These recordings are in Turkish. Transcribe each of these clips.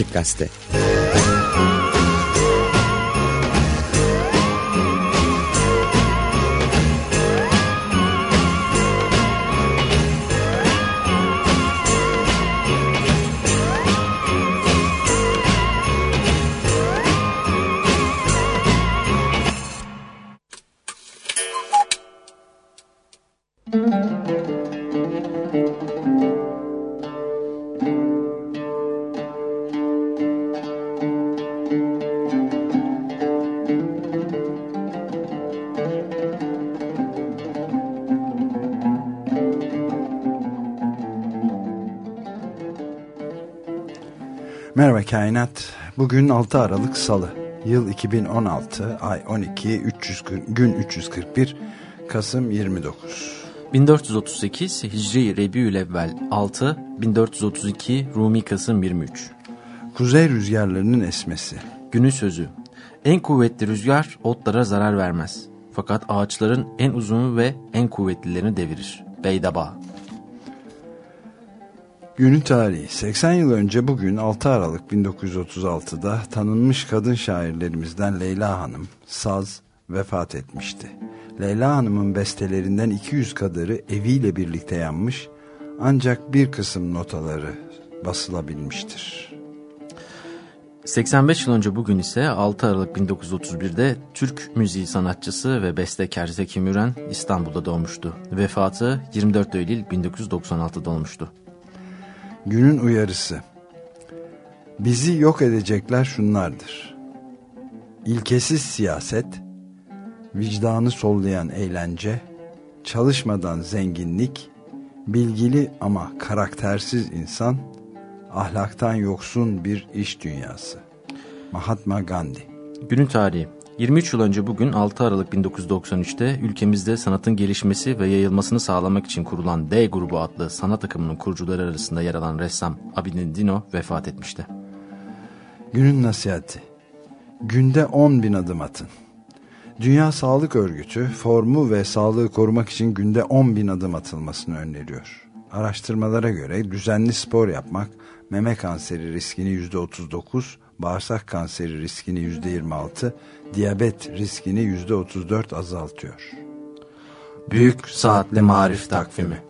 Açık Gazete Bugün 6 Aralık Salı. Yıl 2016, ay 12, 340, gün 341, Kasım 29. 1438 Hicri Rebiülevvel 6, 1432 Rumi Kasım 23. Kuzey rüzgarlarının esmesi. Günün sözü. En kuvvetli rüzgar otlara zarar vermez. Fakat ağaçların en uzunu ve en kuvvetlilerini devirir. Beydaba. Günün tarihi 80 yıl önce bugün 6 Aralık 1936'da tanınmış kadın şairlerimizden Leyla Hanım saz vefat etmişti. Leyla Hanım'ın bestelerinden 200 kadarı eviyle birlikte yanmış ancak bir kısım notaları basılabilmiştir. 85 yıl önce bugün ise 6 Aralık 1931'de Türk müziği sanatçısı ve bestekar Zeki Müren İstanbul'da doğmuştu. Vefatı 24 Eylül 1996'da olmuştu. Günün uyarısı. Bizi yok edecekler şunlardır. İlkesiz siyaset, vicdanı sollayan eğlence, çalışmadan zenginlik, bilgili ama karaktersiz insan, ahlaktan yoksun bir iş dünyası. Mahatma Gandhi Günün tarihi 23 yıl önce bugün 6 Aralık 1993'te ülkemizde sanatın gelişmesi ve yayılmasını sağlamak için kurulan D grubu adlı sanat akımının kurucuları arasında yer alan ressam Abidin Dino vefat etmişti. Günün nasihati Günde 10 bin adım atın. Dünya Sağlık Örgütü formu ve sağlığı korumak için günde 10 bin adım atılmasını öneriyor. Araştırmalara göre düzenli spor yapmak meme kanseri riskini %39, bağırsak kanseri riskini %26, diyabet riskini %34 azaltıyor. Büyük Saatli Marif Takvimi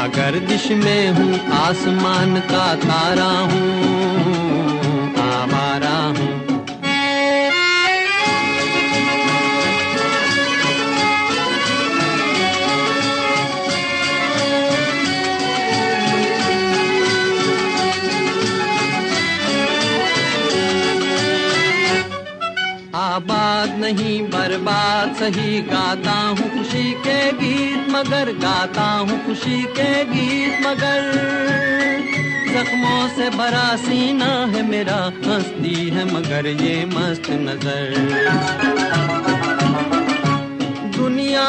या गर्दिश में हूँ आसमान का तारा हूँ आवारा हूँ। नहीं, बर्बाद सही गाता हूँ खुशी के गीत, मगर गाता हूँ खुशी के गीत, मगर। जख्मों से भरा सीना है मेरा, हंसती है मगर ये मस्त नज़र। दुनिया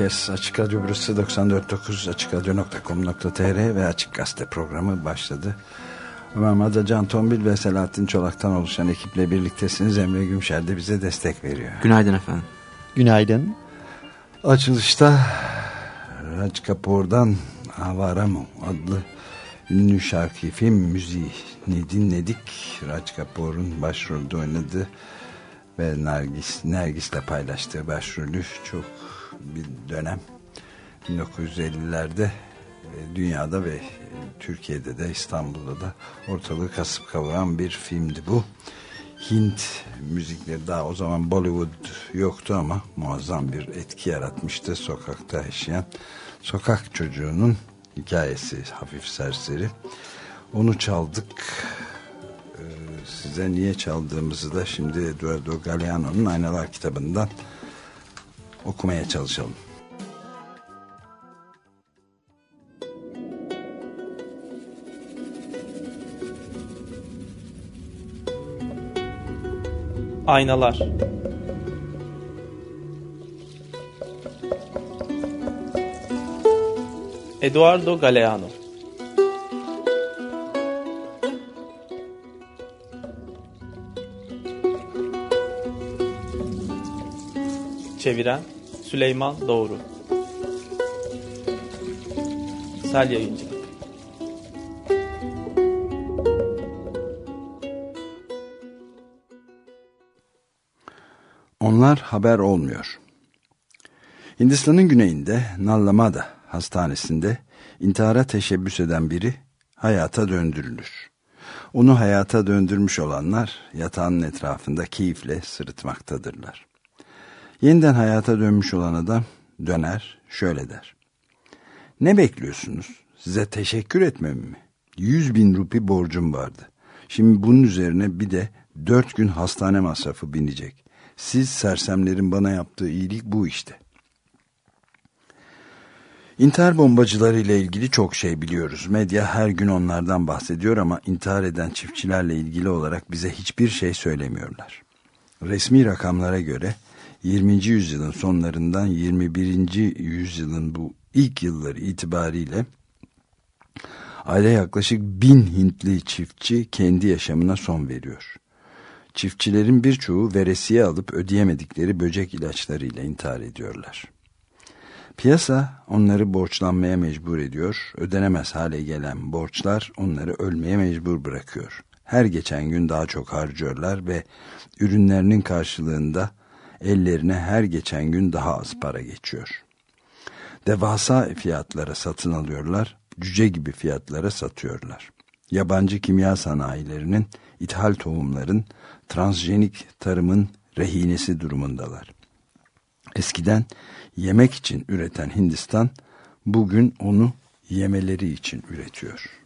herkes. Açık Radyo burası 94.9 AçıkRadyo.com.tr ve Açık Gazete programı başladı. Ömer Madra, Can Tombil ve Selahattin Çolak'tan oluşan ekiple birliktesiniz. Emre Gümşer de bize destek veriyor. Günaydın efendim. Günaydın. Açılışta Raj Kapoor'dan Avaramu adlı ünlü şarkı film müziğini dinledik. Raj Kapoor'un başrolde oynadığı ve Nergis, Nergis'le paylaştığı başrolü çok bir dönem 1950'lerde e, dünyada ve e, Türkiye'de de İstanbul'da da ortalığı kasıp kavuran bir filmdi bu. Hint müzikleri daha o zaman Bollywood yoktu ama muazzam bir etki yaratmıştı sokakta yaşayan sokak çocuğunun hikayesi hafif serseri. Onu çaldık. Ee, size niye çaldığımızı da şimdi Eduardo Galeano'nun Aynalar kitabından okumaya çalışalım. Aynalar. Eduardo Galeano Çeviren Süleyman Doğru Sel Yayıncılık Onlar haber olmuyor. Hindistan'ın güneyinde Nallamada hastanesinde intihara teşebbüs eden biri hayata döndürülür. Onu hayata döndürmüş olanlar yatağının etrafında keyifle sırıtmaktadırlar. Yeniden hayata dönmüş olan adam döner şöyle der. Ne bekliyorsunuz? Size teşekkür etmem mi? Yüz bin rupi borcum vardı. Şimdi bunun üzerine bir de dört gün hastane masrafı binecek. Siz sersemlerin bana yaptığı iyilik bu işte. İntihar bombacıları ile ilgili çok şey biliyoruz. Medya her gün onlardan bahsediyor ama intihar eden çiftçilerle ilgili olarak bize hiçbir şey söylemiyorlar. Resmi rakamlara göre 20. yüzyılın sonlarından 21. yüzyılın bu ilk yılları itibariyle ayda yaklaşık bin Hintli çiftçi kendi yaşamına son veriyor. Çiftçilerin birçoğu veresiye alıp ödeyemedikleri böcek ilaçlarıyla intihar ediyorlar. Piyasa onları borçlanmaya mecbur ediyor, ödenemez hale gelen borçlar onları ölmeye mecbur bırakıyor. Her geçen gün daha çok harcıyorlar ve ürünlerinin karşılığında ellerine her geçen gün daha az para geçiyor. Devasa fiyatlara satın alıyorlar, cüce gibi fiyatlara satıyorlar. Yabancı kimya sanayilerinin, ithal tohumların, transjenik tarımın rehinesi durumundalar. Eskiden yemek için üreten Hindistan bugün onu yemeleri için üretiyor.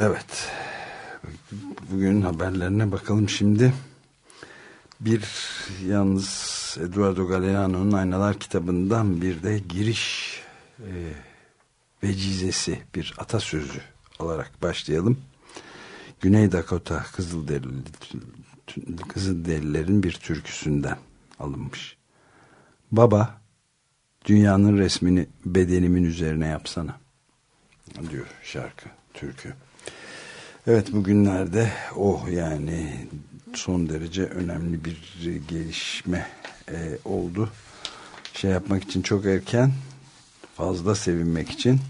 Evet. Bugün haberlerine bakalım şimdi. Bir yalnız Eduardo Galeano'nun Aynalar kitabından bir de giriş e, vecizesi bir atasözü olarak başlayalım. Güney Dakota Kızılderili, Kızılderililerin bir türküsünden alınmış. Baba, dünyanın resmini bedenimin üzerine yapsana diyor şarkı, türkü. Evet bugünlerde o yani son derece önemli bir gelişme e, oldu. Şey yapmak için çok erken, fazla sevinmek için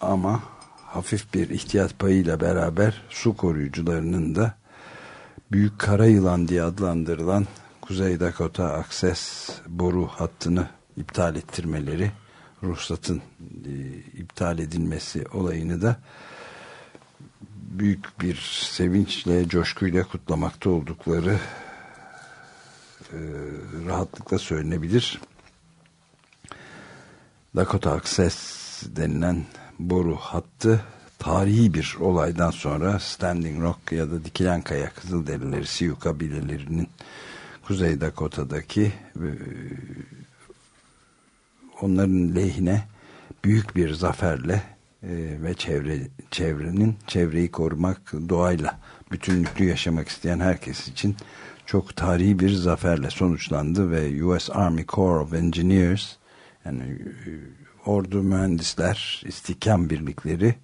ama hafif bir ihtiyat payıyla beraber su koruyucularının da Büyük Kara Yılan diye adlandırılan Kuzey Dakota Akses boru hattını iptal ettirmeleri, ruhsatın e, iptal edilmesi olayını da büyük bir sevinçle, coşkuyla kutlamakta oldukları e, rahatlıkla söylenebilir. Dakota Access denilen boru hattı tarihi bir olaydan sonra Standing Rock ya da Dikilen Kaya Kızılderilileri Sioux kabilelerinin Kuzey Dakota'daki e, onların lehine büyük bir zaferle e, ve çevre çevrenin çevreyi korumak doğayla bütünlüklü yaşamak isteyen herkes için çok tarihi bir zaferle sonuçlandı ve US Army Corps of Engineers yani e, ordu mühendisler istihkam birlikleri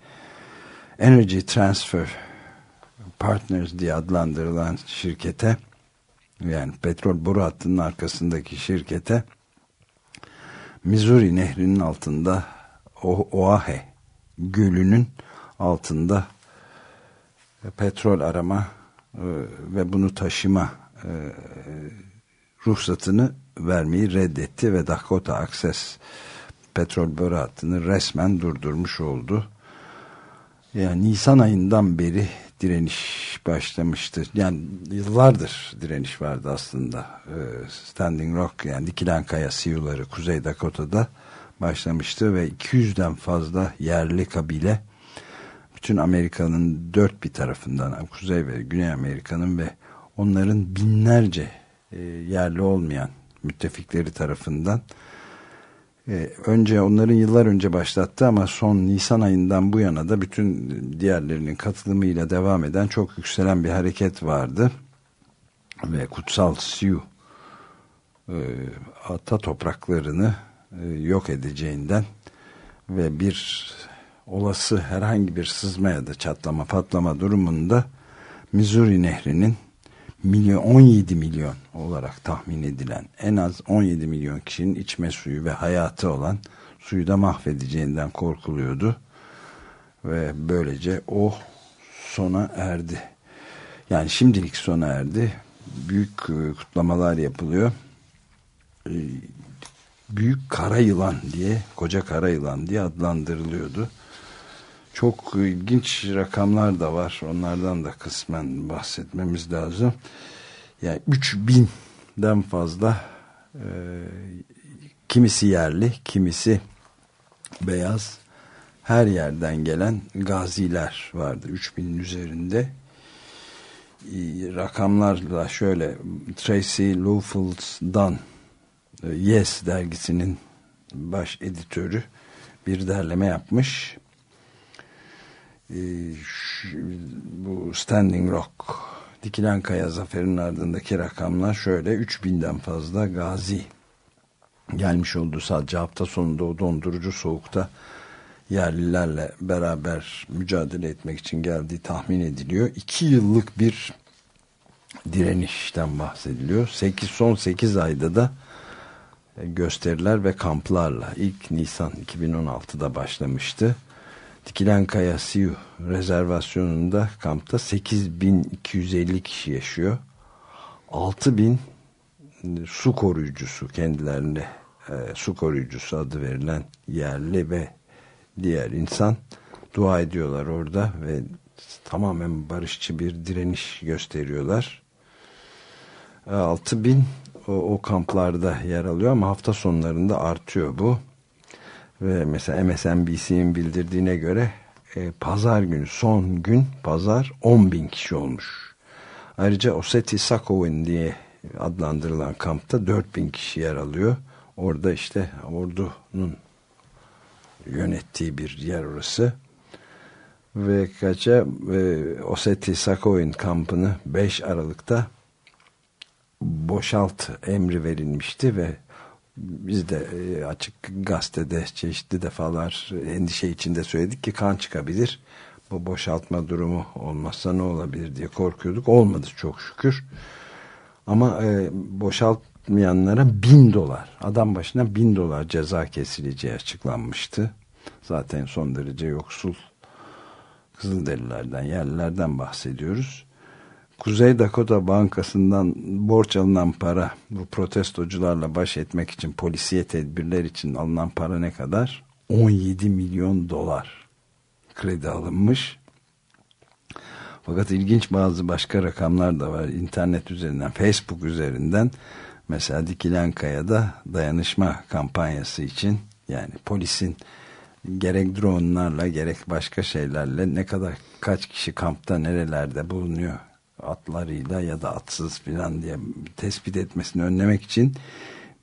Energy Transfer Partners diye adlandırılan şirkete yani petrol boru hattının arkasındaki şirkete Missouri nehrinin altında Oahe gölünün altında petrol arama e, ve bunu taşıma e, ruhsatını vermeyi reddetti ve Dakota Access petrol boru hattını resmen durdurmuş oldu. Yani Nisan ayından beri direniş başlamıştı. Yani yıllardır direniş vardı aslında. Ee, Standing Rock yani Dikilen Kaya Siyuları Kuzey Dakota'da başlamıştı ve 200'den fazla yerli kabile bütün Amerika'nın dört bir tarafından Kuzey ve Güney Amerika'nın ve onların binlerce e, yerli olmayan müttefikleri tarafından ee, önce onların yıllar önce başlattı ama son Nisan ayından bu yana da bütün diğerlerinin katılımıyla devam eden çok yükselen bir hareket vardı. Ve Kutsal Sioux e, ata topraklarını e, yok edeceğinden ve bir olası herhangi bir sızma ya da çatlama patlama durumunda Missouri Nehri'nin milyon 17 milyon olarak tahmin edilen en az 17 milyon kişinin içme suyu ve hayatı olan suyu da mahvedeceğinden korkuluyordu. Ve böylece o sona erdi. Yani şimdilik sona erdi. Büyük e, kutlamalar yapılıyor. Büyük kara yılan diye, koca kara yılan diye adlandırılıyordu. Çok ilginç rakamlar da var. Onlardan da kısmen bahsetmemiz lazım. Yani 3000'den fazla e, kimisi yerli, kimisi beyaz her yerden gelen gaziler vardı. 3000'in üzerinde rakamlarla şöyle Tracy Lowfield'dan Yes dergisinin baş editörü bir derleme yapmış ee, bu Standing Rock Dikilen Kaya Zafer'in ardındaki rakamlar şöyle 3000'den fazla gazi gelmiş oldu sadece hafta sonunda o dondurucu soğukta yerlilerle beraber mücadele etmek için geldiği tahmin ediliyor. 2 yıllık bir direnişten bahsediliyor. 8, son 8 ayda da gösteriler ve kamplarla ilk Nisan 2016'da başlamıştı. Dikilen Kaya Siyu rezervasyonunda kampta 8250 kişi yaşıyor. 6000 su koruyucusu kendilerine e, su koruyucusu adı verilen yerli ve diğer insan dua ediyorlar orada ve tamamen barışçı bir direniş gösteriyorlar. 6000 o, o kamplarda yer alıyor ama hafta sonlarında artıyor bu. Ve mesela MSNBC'nin bildirdiğine göre e, pazar günü son gün pazar 10 bin kişi olmuş. Ayrıca Oseti Sakovin diye adlandırılan kampta 4 bin kişi yer alıyor. Orada işte ordunun yönettiği bir yer orası. Ve kaça e, Oseti Sakovin kampını 5 Aralık'ta boşalt emri verilmişti ve biz de e, açık gazetede çeşitli defalar endişe içinde söyledik ki kan çıkabilir. o boşaltma durumu olmazsa ne olabilir diye korkuyorduk. Olmadı çok şükür. Ama e, boşaltmayanlara bin dolar, adam başına bin dolar ceza kesileceği açıklanmıştı. Zaten son derece yoksul Kızılderililerden, yerlilerden bahsediyoruz. Kuzey Dakota Bankası'ndan borç alınan para bu protestocularla baş etmek için polisiye tedbirler için alınan para ne kadar? 17 milyon dolar kredi alınmış. Fakat ilginç bazı başka rakamlar da var. İnternet üzerinden, Facebook üzerinden mesela Dikilen Kaya'da dayanışma kampanyası için yani polisin gerek dronlarla gerek başka şeylerle ne kadar kaç kişi kampta nerelerde bulunuyor atlarıyla ya da atsız filan diye tespit etmesini önlemek için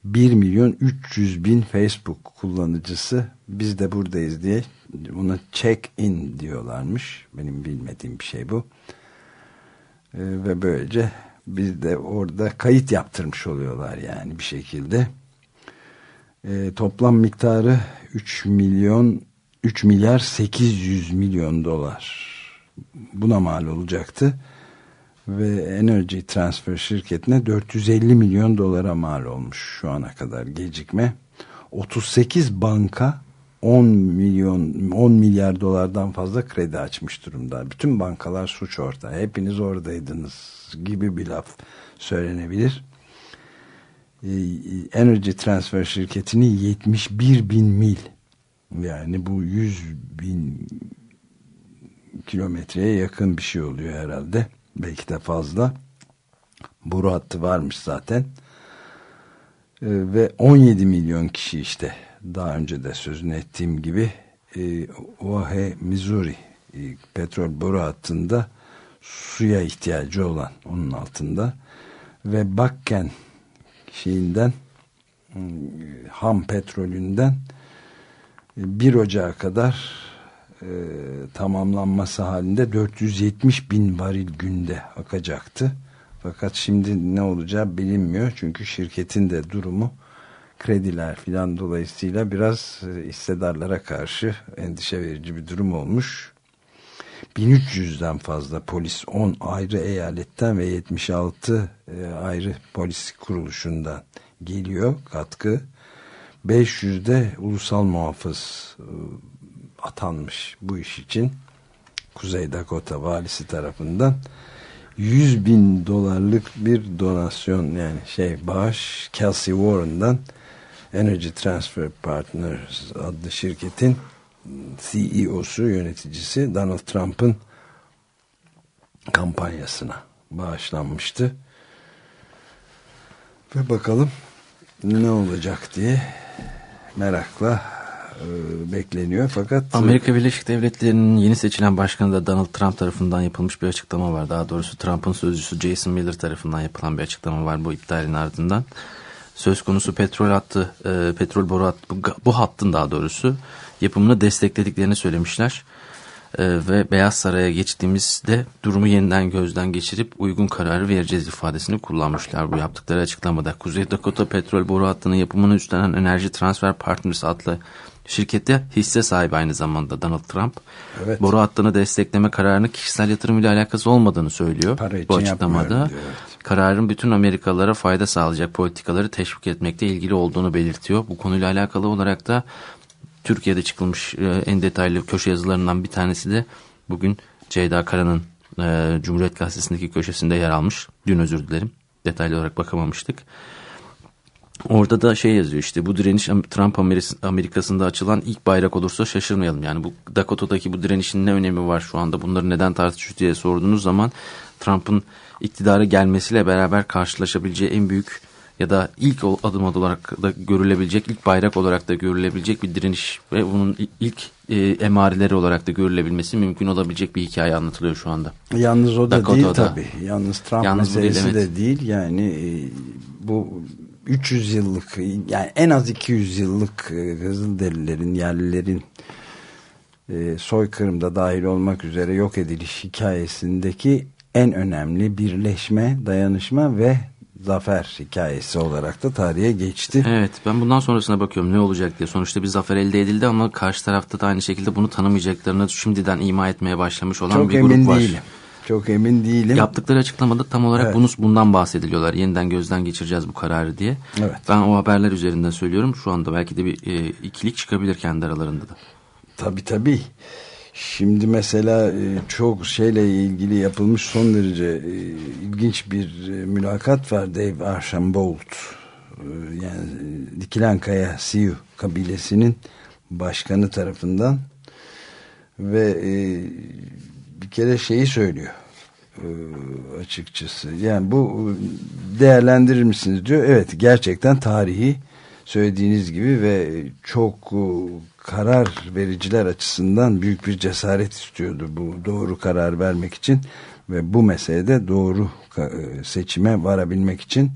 1 milyon 300 bin Facebook kullanıcısı biz de buradayız diye buna check in diyorlarmış. Benim bilmediğim bir şey bu. Ee, ve böylece biz de orada kayıt yaptırmış oluyorlar yani bir şekilde. Ee, toplam miktarı 3 milyon 3 milyar 800 milyon dolar buna mal olacaktı ve Energy Transfer şirketine 450 milyon dolara mal olmuş şu ana kadar gecikme. 38 banka 10 milyon 10 milyar dolardan fazla kredi açmış durumda. Bütün bankalar suç ortağı. Hepiniz oradaydınız gibi bir laf söylenebilir. Ee, Energy Transfer şirketini 71 bin mil yani bu 100 bin kilometreye yakın bir şey oluyor herhalde belki de fazla. Boru hattı varmış zaten. Ee, ve 17 milyon kişi işte daha önce de sözünü ettiğim gibi e, Oahe Missouri e, petrol boru hattında suya ihtiyacı olan onun altında. Ve Bakken şeyinden e, ham petrolünden 1 Ocağı kadar e, tamamlanması halinde 470 bin varil günde akacaktı. Fakat şimdi ne olacağı bilinmiyor. Çünkü şirketin de durumu krediler filan dolayısıyla biraz e, hissedarlara karşı endişe verici bir durum olmuş. 1300'den fazla polis 10 ayrı eyaletten ve 76 e, ayrı polis kuruluşundan geliyor katkı. 500'de ulusal muhafız e, atanmış bu iş için Kuzey Dakota valisi tarafından 100 bin dolarlık bir donasyon yani şey bağış Kelsey Warren'dan Energy Transfer Partners adlı şirketin CEO'su yöneticisi Donald Trump'ın kampanyasına bağışlanmıştı. Ve bakalım ne olacak diye merakla bekleniyor fakat Amerika Birleşik Devletleri'nin yeni seçilen başkanı da Donald Trump tarafından yapılmış bir açıklama var. Daha doğrusu Trump'ın sözcüsü Jason Miller tarafından yapılan bir açıklama var bu iptalin ardından. Söz konusu petrol hattı, e, petrol boru hattı, bu, bu hattın daha doğrusu yapımını desteklediklerini söylemişler. E, ve Beyaz Saray'a geçtiğimizde durumu yeniden gözden geçirip uygun kararı vereceğiz ifadesini kullanmışlar bu yaptıkları açıklamada. Kuzey Dakota petrol boru hattının yapımını üstlenen Enerji Transfer Partners adlı Şirkette hisse sahibi aynı zamanda Donald Trump. Evet. Boru hattını destekleme kararını kişisel yatırım ile alakası olmadığını söylüyor. bu açıklamada. Diyor, evet. Kararın bütün Amerikalılara fayda sağlayacak politikaları teşvik etmekte ilgili olduğunu belirtiyor. Bu konuyla alakalı olarak da Türkiye'de çıkılmış e, en detaylı köşe yazılarından bir tanesi de bugün Ceyda Kara'nın e, Cumhuriyet Gazetesi'ndeki köşesinde yer almış. Dün özür dilerim. Detaylı olarak bakamamıştık. Orada da şey yazıyor işte bu direniş Trump Amerika'sında açılan ilk bayrak olursa şaşırmayalım. Yani bu Dakota'daki bu direnişin ne önemi var şu anda bunları neden tartışıyor diye sorduğunuz zaman Trump'ın iktidara gelmesiyle beraber karşılaşabileceği en büyük ya da ilk adım olarak da görülebilecek, ilk bayrak olarak da görülebilecek bir direniş ve bunun ilk e, emareleri olarak da görülebilmesi mümkün olabilecek bir hikaye anlatılıyor şu anda. Yalnız o da Dakota'da. değil tabii. Yalnız Trump Yalnız meselesi değil, evet. de değil. Yani e, bu 300 yıllık yani en az 200 yıllık e, Kızılderililerin yerlilerin e, soykırımda dahil olmak üzere yok ediliş hikayesindeki en önemli birleşme, dayanışma ve zafer hikayesi olarak da tarihe geçti. Evet ben bundan sonrasına bakıyorum ne olacak diye. Sonuçta bir zafer elde edildi ama karşı tarafta da aynı şekilde bunu tanımayacaklarını şimdiden ima etmeye başlamış olan Çok bir emin grup var. değilim. Çok emin değilim. Yaptıkları açıklamada tam olarak Evet. bunu, bundan bahsediliyorlar. Yeniden gözden geçireceğiz bu kararı diye. Evet. Ben o haberler üzerinden söylüyorum. Şu anda belki de bir e, ikilik çıkabilir kendi aralarında da. Tabii tabii. Şimdi mesela e, çok şeyle ilgili yapılmış son derece e, ilginç bir e, mülakat var Dave Archambault. Yani e, Dikilen Kaya Sioux kabilesinin başkanı tarafından ve bir kere şeyi söylüyor açıkçası. Yani bu e, değerlendirir misiniz diyor. Evet gerçekten tarihi söylediğiniz gibi ve çok e, karar vericiler açısından büyük bir cesaret istiyordu bu doğru karar vermek için ve bu meselede doğru e, seçime varabilmek için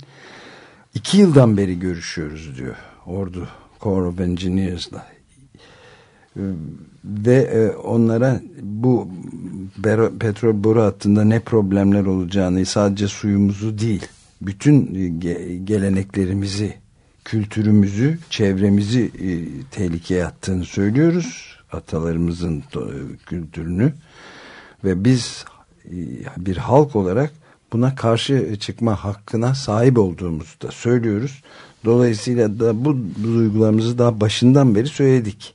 iki yıldan beri görüşüyoruz diyor ordu Corps of Engineers'la ve e, onlara bu petrol boru hattında ne problemler olacağını sadece suyumuzu değil bütün e, ge- geleneklerimizi kültürümüzü çevremizi e, tehlikeye attığını söylüyoruz atalarımızın kültürünü ve biz bir halk olarak buna karşı çıkma hakkına sahip olduğumuzu da söylüyoruz. Dolayısıyla da bu duygularımızı daha başından beri söyledik.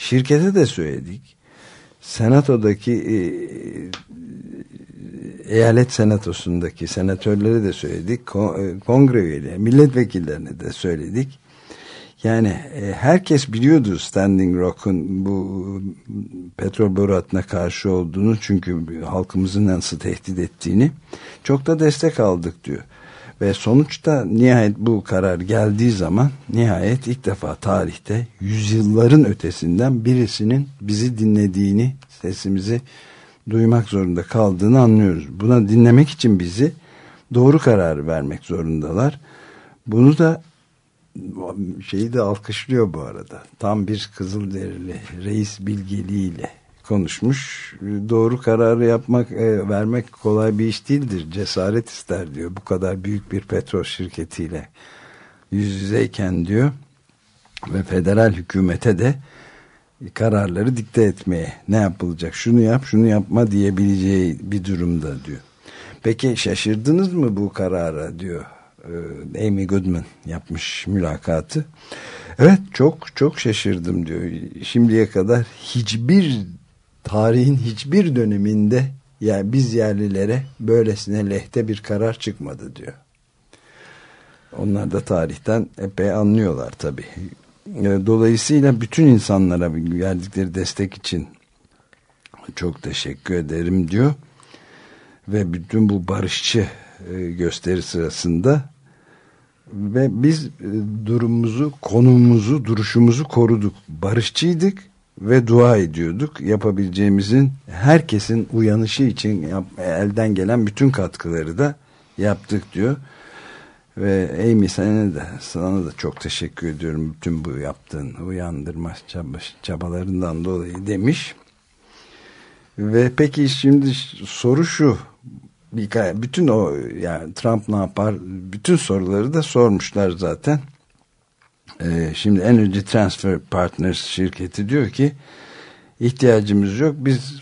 Şirkete de söyledik. Senatodaki e, eyalet senatosundaki senatörlere de söyledik. E, Kongre üyeleri, milletvekillerine de söyledik. Yani e, herkes biliyordu Standing Rock'un bu petrol boru hattına karşı olduğunu çünkü halkımızın nasıl tehdit ettiğini çok da destek aldık diyor. Ve sonuçta nihayet bu karar geldiği zaman nihayet ilk defa tarihte yüzyılların ötesinden birisinin bizi dinlediğini, sesimizi duymak zorunda kaldığını anlıyoruz. Buna dinlemek için bizi doğru karar vermek zorundalar. Bunu da şeyi de alkışlıyor bu arada. Tam bir Kızılderili reis bilgeliğiyle konuşmuş. Doğru kararı yapmak, e, vermek kolay bir iş değildir. Cesaret ister diyor. Bu kadar büyük bir petrol şirketiyle yüz yüzeyken diyor ve federal hükümete de kararları dikte etmeye ne yapılacak şunu yap şunu yapma diyebileceği bir durumda diyor. Peki şaşırdınız mı bu karara diyor e, Amy Goodman yapmış mülakatı. Evet çok çok şaşırdım diyor. Şimdiye kadar hiçbir tarihin hiçbir döneminde yani biz yerlilere böylesine lehte bir karar çıkmadı diyor. Onlar da tarihten epey anlıyorlar tabii. E, Dolayısıyla bütün insanlara verdikleri destek için çok teşekkür ederim diyor. Ve bütün bu barışçı e, gösteri sırasında ve biz e, durumumuzu, konumumuzu, duruşumuzu koruduk. Barışçıydık ve dua ediyorduk. Yapabileceğimizin herkesin uyanışı için yap, elden gelen bütün katkıları da yaptık diyor. Ve Amy sana da, sana da çok teşekkür ediyorum bütün bu yaptığın uyandırma çaba, çabalarından dolayı demiş. Ve peki şimdi soru şu bütün o yani Trump ne yapar bütün soruları da sormuşlar zaten. Ee, şimdi Energy Transfer Partners şirketi diyor ki ihtiyacımız yok biz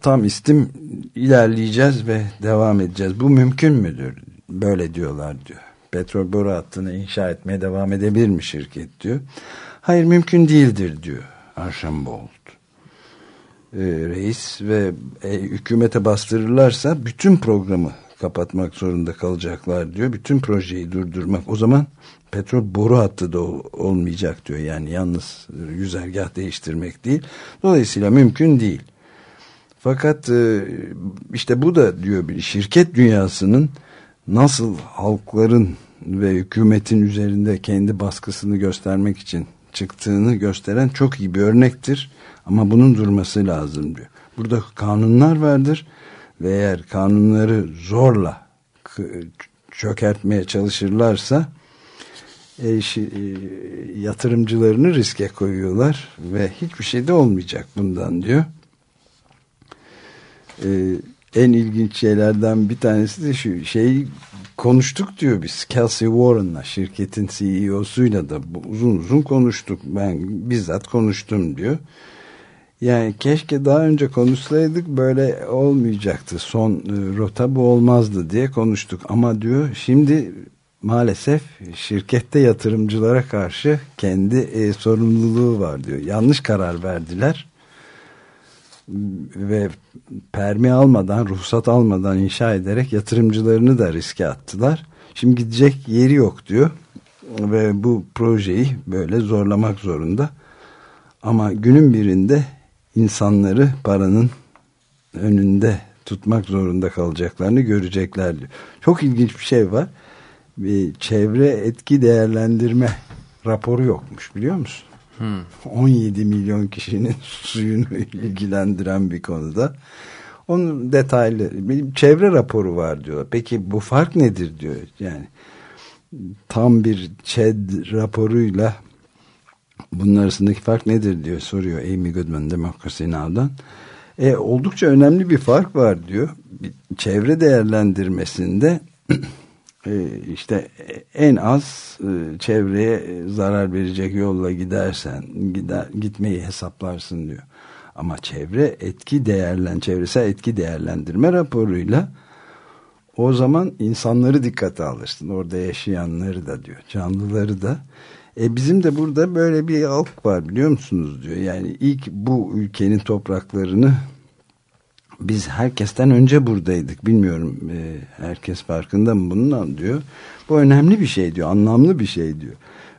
tam istim ilerleyeceğiz ve devam edeceğiz. Bu mümkün müdür? Böyle diyorlar diyor. Petrol boru hattını inşa etmeye devam edebilir mi şirket diyor. Hayır mümkün değildir diyor Archambault e, reis ve e, hükümete bastırırlarsa bütün programı kapatmak zorunda kalacaklar diyor. Bütün projeyi durdurmak. O zaman petrol boru hattı da ol- olmayacak diyor. Yani yalnız güzergah değiştirmek değil. Dolayısıyla mümkün değil. Fakat e, işte bu da diyor bir şirket dünyasının nasıl halkların ve hükümetin üzerinde kendi baskısını göstermek için çıktığını gösteren çok iyi bir örnektir. Ama bunun durması lazım diyor. Burada kanunlar vardır ve eğer kanunları zorla çökertmeye çalışırlarsa e, şi- e, yatırımcılarını riske koyuyorlar ve hiçbir şey de olmayacak bundan diyor. E, en ilginç şeylerden bir tanesi de şu şeyi konuştuk diyor biz Kelsey Warren'la şirketin CEO'suyla da uzun uzun konuştuk. Ben bizzat konuştum diyor. Yani keşke daha önce konuşsaydık böyle olmayacaktı. Son e, rota bu olmazdı diye konuştuk. Ama diyor şimdi maalesef şirkette yatırımcılara karşı kendi e, sorumluluğu var diyor. Yanlış karar verdiler ve permi almadan, ruhsat almadan inşa ederek yatırımcılarını da riske attılar. Şimdi gidecek yeri yok diyor ve bu projeyi böyle zorlamak zorunda. Ama günün birinde insanları paranın önünde tutmak zorunda kalacaklarını görecekler diyor. Çok ilginç bir şey var. Bir çevre etki değerlendirme raporu yokmuş biliyor musun? Hmm. 17 milyon kişinin suyunu ilgilendiren bir konuda. Onun detaylı bir çevre raporu var diyor. Peki bu fark nedir diyor. Yani tam bir ÇED raporuyla bunun arasındaki fark nedir diyor soruyor Amy Goodman Democracy Now'dan. E, oldukça önemli bir fark var diyor. Bir çevre değerlendirmesinde işte en az e, çevreye zarar verecek yolla gidersen gider, gitmeyi hesaplarsın diyor. Ama çevre etki değerlen çevresel etki değerlendirme raporuyla o zaman insanları dikkate alırsın. Orada yaşayanları da diyor. Canlıları da. E bizim de burada böyle bir halk var biliyor musunuz diyor. Yani ilk bu ülkenin topraklarını biz herkesten önce buradaydık. Bilmiyorum e, herkes farkında mı bundan diyor. Bu önemli bir şey diyor. Anlamlı bir şey diyor.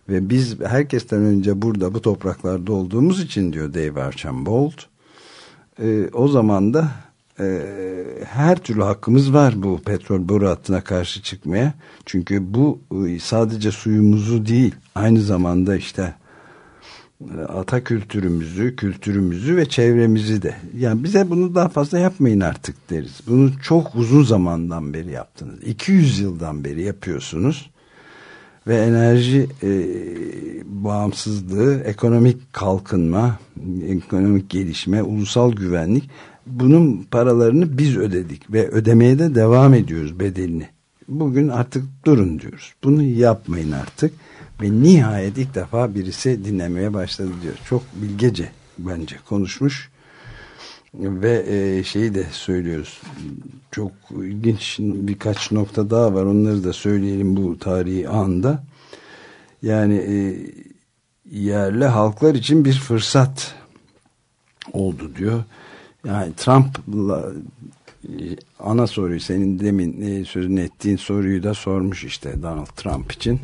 Ve biz herkesten önce burada bu topraklarda olduğumuz için diyor Dave Archambault. E, o zaman da e, her türlü hakkımız var bu petrol boru hattına karşı çıkmaya. Çünkü bu e, sadece suyumuzu değil aynı zamanda işte ata kültürümüzü, kültürümüzü ve çevremizi de. Yani bize bunu daha fazla yapmayın artık deriz. Bunu çok uzun zamandan beri yaptınız. 200 yıldan beri yapıyorsunuz. Ve enerji e, bağımsızlığı, ekonomik kalkınma, ekonomik gelişme, ulusal güvenlik bunun paralarını biz ödedik ve ödemeye de devam ediyoruz bedelini. Bugün artık durun diyoruz. Bunu yapmayın artık ve nihayet ilk defa birisi dinlemeye başladı diyor. Çok bilgece bence konuşmuş. Ve e, şeyi de söylüyoruz. Çok ilginç birkaç nokta daha var. Onları da söyleyelim bu tarihi anda. Yani e, yerli halklar için bir fırsat oldu diyor. Yani Trump'la e, ana soruyu senin demin sözünü ettiğin soruyu da sormuş işte Donald Trump için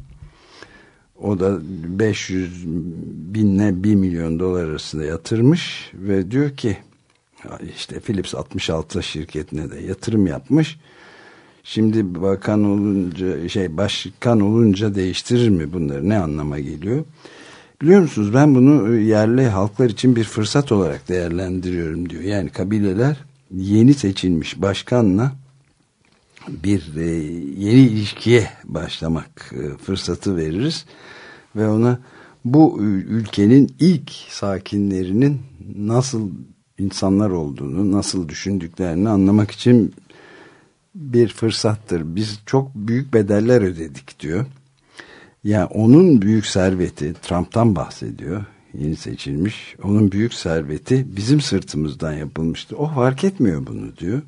o da 500 binle 1 milyon dolar arasında yatırmış ve diyor ki işte Philips 66 şirketine de yatırım yapmış. Şimdi bakan olunca şey başkan olunca değiştirir mi bunları ne anlama geliyor? Biliyor musunuz ben bunu yerli halklar için bir fırsat olarak değerlendiriyorum diyor. Yani kabileler yeni seçilmiş başkanla bir e, yeni ilişkiye başlamak e, fırsatı veririz ve ona bu ülkenin ilk sakinlerinin nasıl insanlar olduğunu, nasıl düşündüklerini anlamak için bir fırsattır. Biz çok büyük bedeller ödedik diyor. Yani onun büyük serveti, Trump'tan bahsediyor, yeni seçilmiş. Onun büyük serveti bizim sırtımızdan yapılmıştı. O fark etmiyor bunu diyor.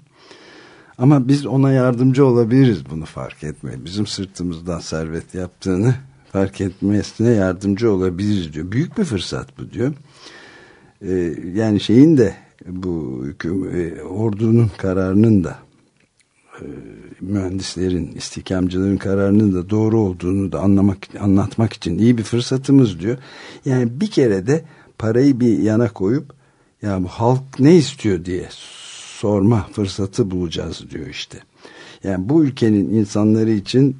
Ama biz ona yardımcı olabiliriz bunu fark etmeye. Bizim sırtımızdan servet yaptığını fark etmesine yardımcı olabiliriz diyor. Büyük bir fırsat bu diyor. Ee, yani şeyin de bu e, ordunun kararının da e, mühendislerin, istikamcıların kararının da doğru olduğunu da anlamak, anlatmak için iyi bir fırsatımız diyor. Yani bir kere de parayı bir yana koyup ya bu halk ne istiyor diye sorma fırsatı bulacağız diyor işte. Yani bu ülkenin insanları için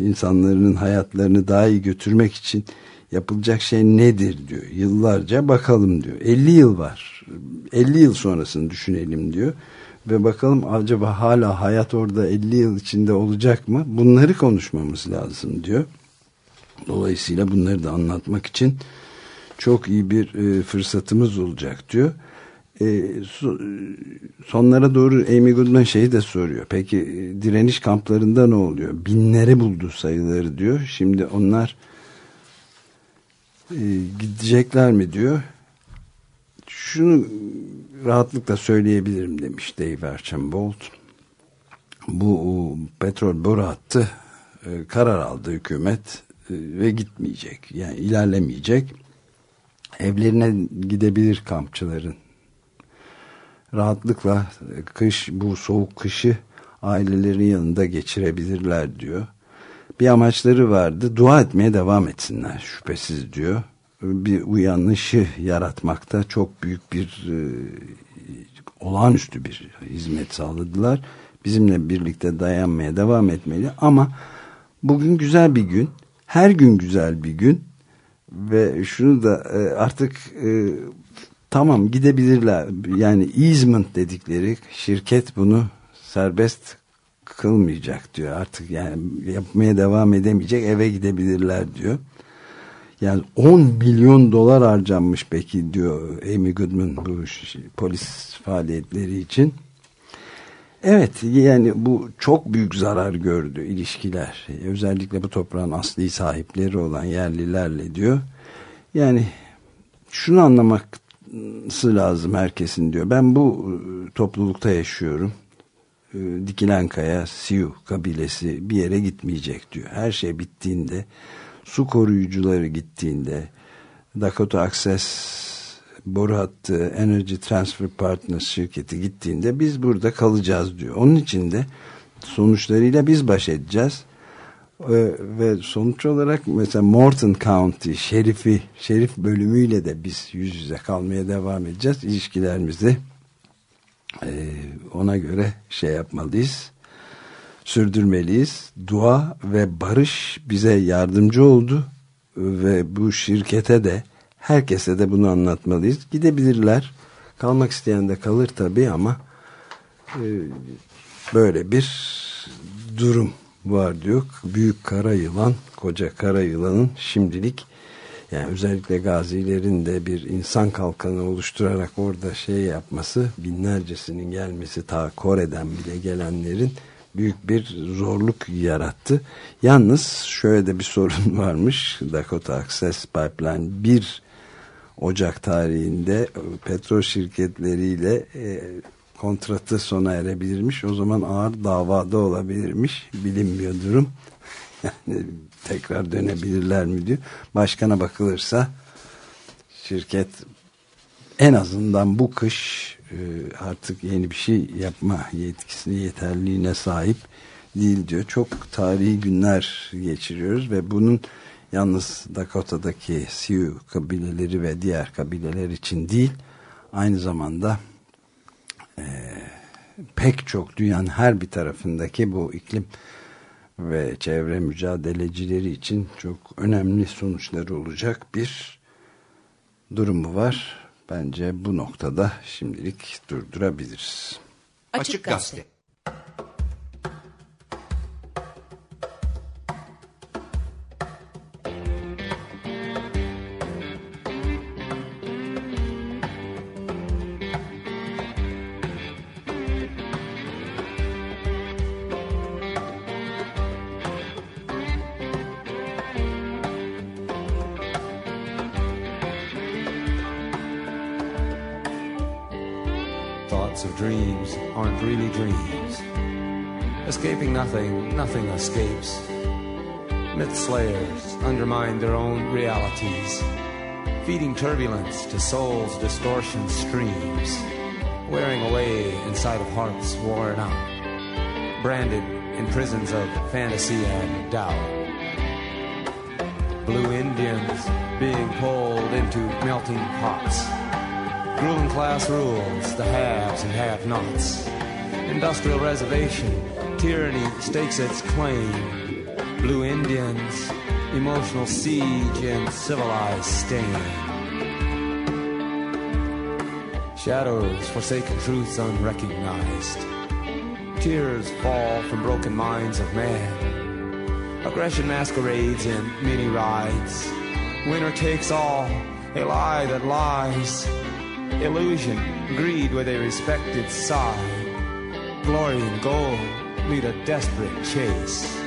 insanların hayatlarını daha iyi götürmek için yapılacak şey nedir diyor. Yıllarca bakalım diyor. 50 yıl var. 50 yıl sonrasını düşünelim diyor. Ve bakalım acaba hala hayat orada 50 yıl içinde olacak mı? Bunları konuşmamız lazım diyor. Dolayısıyla bunları da anlatmak için çok iyi bir e, fırsatımız olacak diyor. E, sonlara doğru Amy Goodman şeyi de soruyor. Peki e, direniş kamplarında ne oluyor? Binleri buldu sayıları diyor. Şimdi onlar e, gidecekler mi diyor. Şunu rahatlıkla söyleyebilirim demiş Dave Archambault. Bu petrol boru hattı e, karar aldı hükümet e, ve gitmeyecek. Yani ilerlemeyecek. Evlerine gidebilir kampçıların rahatlıkla kış bu soğuk kışı ailelerin yanında geçirebilirler diyor. Bir amaçları vardı. Dua etmeye devam etsinler şüphesiz diyor. Bir uyanışı yaratmakta çok büyük bir e, olağanüstü bir hizmet sağladılar. Bizimle birlikte dayanmaya devam etmeli ama bugün güzel bir gün. Her gün güzel bir gün ve şunu da e, artık e, tamam gidebilirler. Yani easement dedikleri şirket bunu serbest kılmayacak diyor. Artık yani yapmaya devam edemeyecek eve gidebilirler diyor. Yani 10 milyon dolar harcanmış peki diyor Amy Goodman bu polis faaliyetleri için. Evet yani bu çok büyük zarar gördü ilişkiler. Özellikle bu toprağın asli sahipleri olan yerlilerle diyor. Yani şunu anlamak lazım herkesin diyor. Ben bu e, toplulukta yaşıyorum. E, Dikilen Kaya, Sioux kabilesi bir yere gitmeyecek diyor. Her şey bittiğinde, su koruyucuları gittiğinde, Dakota Access boru hattı Energy Transfer Partners şirketi gittiğinde biz burada kalacağız diyor. Onun için de sonuçlarıyla biz baş edeceğiz. Ve sonuç olarak mesela Morton County şerifi, şerif bölümüyle de biz yüz yüze kalmaya devam edeceğiz. İlişkilerimizi e, ona göre şey yapmalıyız. Sürdürmeliyiz. Dua ve barış bize yardımcı oldu ve bu şirkete de herkese de bunu anlatmalıyız. Gidebilirler. Kalmak isteyen de kalır tabii ama e, böyle bir durum var diyor. Büyük kara yılan, koca kara yılanın şimdilik yani özellikle gazilerin de bir insan kalkanı oluşturarak orada şey yapması, binlercesinin gelmesi ta Kore'den bile gelenlerin büyük bir zorluk yarattı. Yalnız şöyle de bir sorun varmış. Dakota Access Pipeline bir Ocak tarihinde petrol şirketleriyle e, kontratı sona erebilirmiş. O zaman ağır davada olabilirmiş. Bilinmiyor durum. Yani tekrar dönebilirler mi diyor. Başkana bakılırsa şirket en azından bu kış e, artık yeni bir şey yapma yetkisine yeterliğine sahip değil diyor. Çok tarihi günler geçiriyoruz ve bunun yalnız Dakota'daki Sioux kabileleri ve diğer kabileler için değil aynı zamanda e, pek çok dünyanın her bir tarafındaki bu iklim ve çevre mücadelecileri için çok önemli sonuçları olacak bir durumu var. Bence bu noktada şimdilik durdurabiliriz. Açık Gazete escapes. Myth slayers undermine their own realities, feeding turbulence to souls' distortion streams, wearing away inside of hearts worn out, branded in prisons of fantasy and doubt. Blue Indians being pulled into melting pots, ruling class rules, the haves and have-nots, industrial reservation tyranny stakes its claim. Blue Indians, emotional siege and civilized stain. Shadows forsaken truths unrecognized. Tears fall from broken minds of man. Aggression masquerades in many rides. Winner takes all, a lie that lies. illusion, greed with a respected sigh. Glory and gold lead a desperate chase.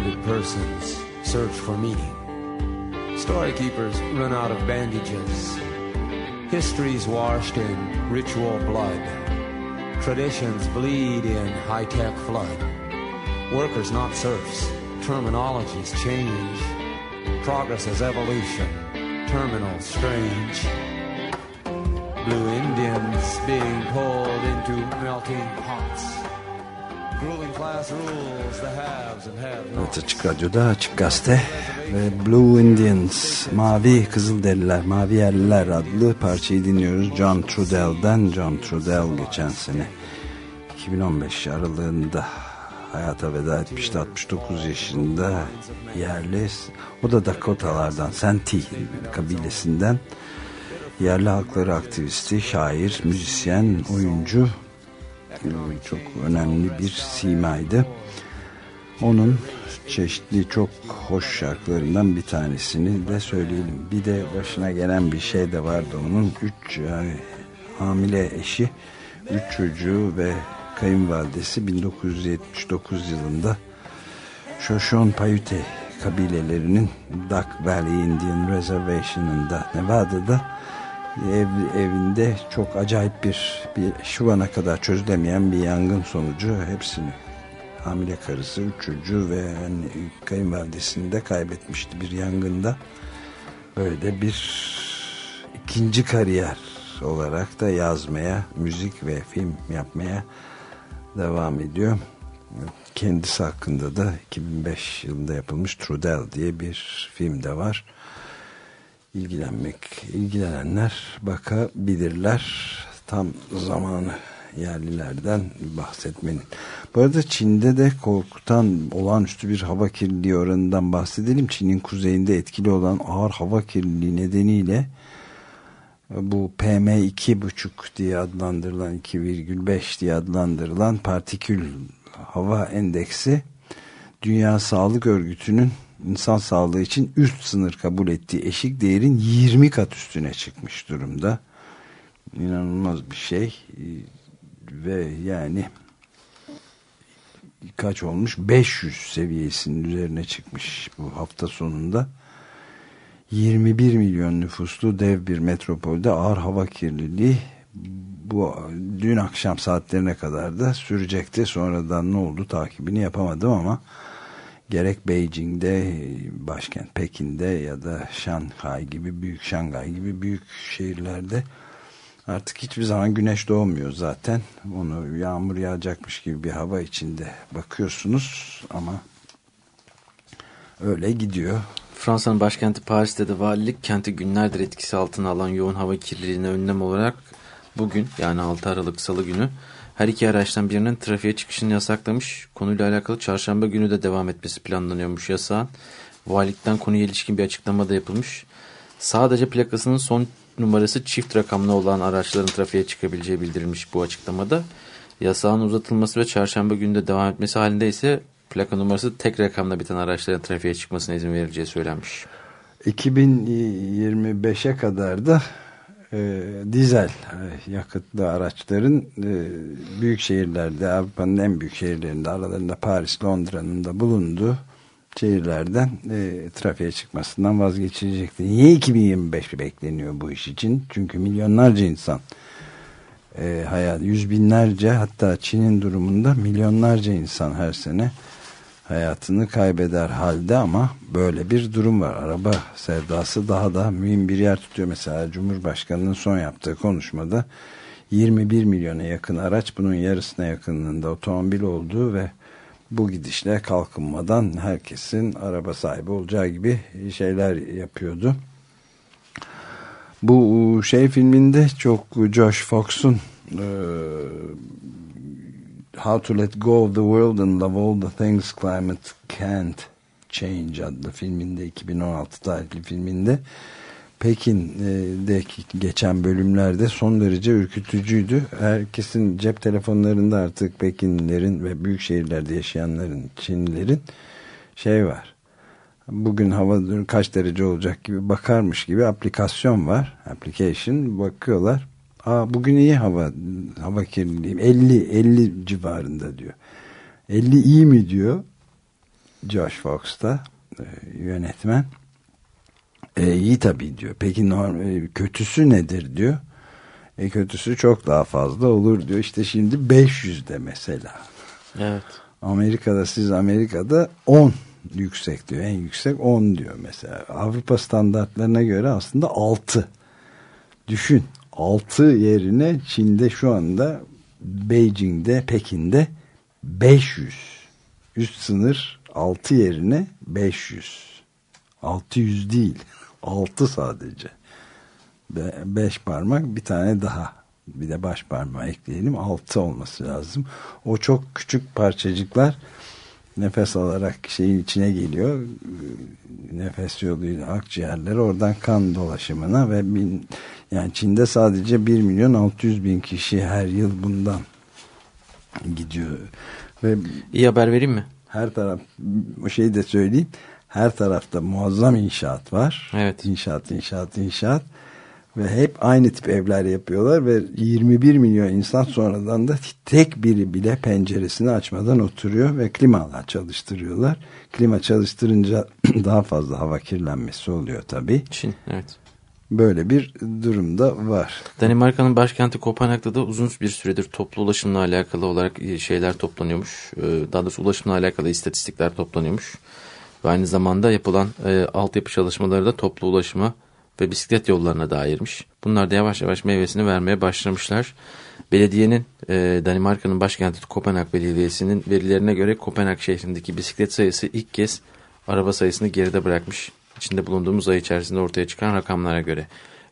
Stranded persons search for meaning. Story keepers run out of bandages. Histories washed in ritual blood. Traditions bleed in high tech flood. Workers, not serfs. Terminologies change. Progress is evolution. Terminal strange. Blue Indians being pulled into melting pots. Evet Açık Radyo'da Açık Gazete ve Blue Indians Mavi Kızılderililer Mavi Yerliler adlı parçayı dinliyoruz. John Trudell'den John Trudell geçen sene 2015 aralığında hayata veda etmişti. 69 yaşında yerli o da Dakotalardan Santee kabilesinden yerli hakları aktivisti şair müzisyen oyuncu çok önemli bir simaydı. Onun çeşitli çok hoş şarkılarından bir tanesini de söyleyelim. Bir de başına gelen bir şey de vardı onun. Üç yani hamile eşi, üç çocuğu ve kayınvalidesi 1979 yılında Shoshone Paiute kabilelerinin Duck Valley Indian Reservation'ında Nevada'da ev, evinde çok acayip bir, bir şu ana kadar çözülemeyen bir yangın sonucu hepsini hamile karısı, üç çocuğu ve yani kayınvalidesini de kaybetmişti bir yangında. Böyle de bir ikinci kariyer olarak da yazmaya, müzik ve film yapmaya devam ediyor. Kendisi hakkında da 2005 yılında yapılmış Trudel diye bir film de var ilgilenmek, ilgilenenler bakabilirler. Tam zamanı yerlilerden bahsetmenin. Bu arada Çin'de de korkutan olağanüstü bir hava kirliliği oranından bahsedelim. Çin'in kuzeyinde etkili olan ağır hava kirliliği nedeniyle bu PM2,5 diye adlandırılan 2,5 diye adlandırılan partikül hava endeksi Dünya Sağlık Örgütü'nün insan sağlığı için üst sınır kabul ettiği eşik değerin 20 kat üstüne çıkmış durumda. İnanılmaz bir şey. Ve yani kaç olmuş? 500 seviyesinin üzerine çıkmış bu hafta sonunda. 21 milyon nüfuslu dev bir metropolde ağır hava kirliliği bu dün akşam saatlerine kadar da sürecekti. Sonradan ne oldu? Takibini yapamadım ama gerek Beijing'de, başkent Pekin'de ya da Şanghay gibi büyük Şanghay gibi büyük şehirlerde artık hiçbir zaman güneş doğmuyor zaten. Onu yağmur yağacakmış gibi bir hava içinde bakıyorsunuz ama öyle gidiyor. Fransa'nın başkenti Paris'te de valilik kenti günlerdir etkisi altına alan yoğun hava kirliliğine önlem olarak bugün yani 6 Aralık Salı günü her iki araçtan birinin trafiğe çıkışını yasaklamış. Konuyla alakalı çarşamba günü de devam etmesi planlanıyormuş yasağın. Valilikten konuya ilişkin bir açıklama da yapılmış. Sadece plakasının son numarası çift rakamlı olan araçların trafiğe çıkabileceği bildirilmiş bu açıklamada. Yasağın uzatılması ve çarşamba günü de devam etmesi halinde ise plaka numarası tek rakamla biten araçların trafiğe çıkmasına izin verileceği söylenmiş. 2025'e kadar da e, dizel yakıtlı araçların e, büyük şehirlerde Avrupa'nın en büyük şehirlerinde aralarında Paris, Londra'nın da bulunduğu şehirlerden e, trafiğe çıkmasından vazgeçilecekti. Niye 2025 bekleniyor bu iş için? Çünkü milyonlarca insan e, hayat, yüz binlerce hatta Çin'in durumunda milyonlarca insan her sene hayatını kaybeder halde ama böyle bir durum var. Araba sevdası daha da mühim bir yer tutuyor. Mesela Cumhurbaşkanı'nın son yaptığı konuşmada 21 milyona yakın araç bunun yarısına yakınlığında otomobil olduğu ve bu gidişle kalkınmadan herkesin araba sahibi olacağı gibi şeyler yapıyordu. Bu şey filminde çok Josh Fox'un e, How to Let Go of the World and Love All the Things Climate Can't Change adlı filminde 2016 tarihli filminde Pekin'de geçen bölümlerde son derece ürkütücüydü. Herkesin cep telefonlarında artık Pekinlilerin ve büyük şehirlerde yaşayanların, Çinlilerin şey var. Bugün hava kaç derece olacak gibi bakarmış gibi aplikasyon var. Application bakıyorlar. Aa, bugün iyi hava hava kirliliği 50 50 civarında diyor. 50 iyi mi diyor Josh Fox da e, yönetmen. E, iyi tabii diyor. Peki norm, e, kötüsü nedir diyor. E, kötüsü çok daha fazla olur diyor. İşte şimdi 500 de mesela. Evet. Amerika'da siz Amerika'da 10 yüksek diyor. En yüksek 10 diyor mesela. Avrupa standartlarına göre aslında 6. Düşün. 6 yerine Çin'de şu anda Beijing'de, Pekin'de 500. Üst sınır 6 yerine 500. 600 değil. 6 sadece. 5 parmak bir tane daha. Bir de baş parmağı ekleyelim. 6 olması lazım. O çok küçük parçacıklar nefes alarak şeyin içine geliyor. Nefes yoluyla akciğerler oradan kan dolaşımına ve bin, yani Çin'de sadece 1 milyon 600 bin kişi her yıl bundan gidiyor. Ve İyi haber vereyim mi? her taraf o şeyi de söyleyeyim. Her tarafta muazzam inşaat var. Evet. İnşaat, inşaat, inşaat. Ve hep aynı tip evler yapıyorlar ve 21 milyon insan sonradan da tek biri bile penceresini açmadan oturuyor ve klimalar çalıştırıyorlar. Klima çalıştırınca daha fazla hava kirlenmesi oluyor tabii. Çin, evet. Böyle bir durumda var. Danimarka'nın başkenti Kopenhag'da da uzun bir süredir toplu ulaşımla alakalı olarak şeyler toplanıyormuş. Daha doğrusu ulaşımla alakalı istatistikler toplanıyormuş. Ve aynı zamanda yapılan e, altyapı çalışmaları da toplu ulaşıma ve bisiklet yollarına dairmiş. Bunlar da yavaş yavaş meyvesini vermeye başlamışlar. Belediyenin, e, Danimarka'nın başkenti Kopenhag Belediyesi'nin verilerine göre Kopenhag şehrindeki bisiklet sayısı ilk kez araba sayısını geride bırakmış. İçinde bulunduğumuz ay içerisinde ortaya çıkan rakamlara göre.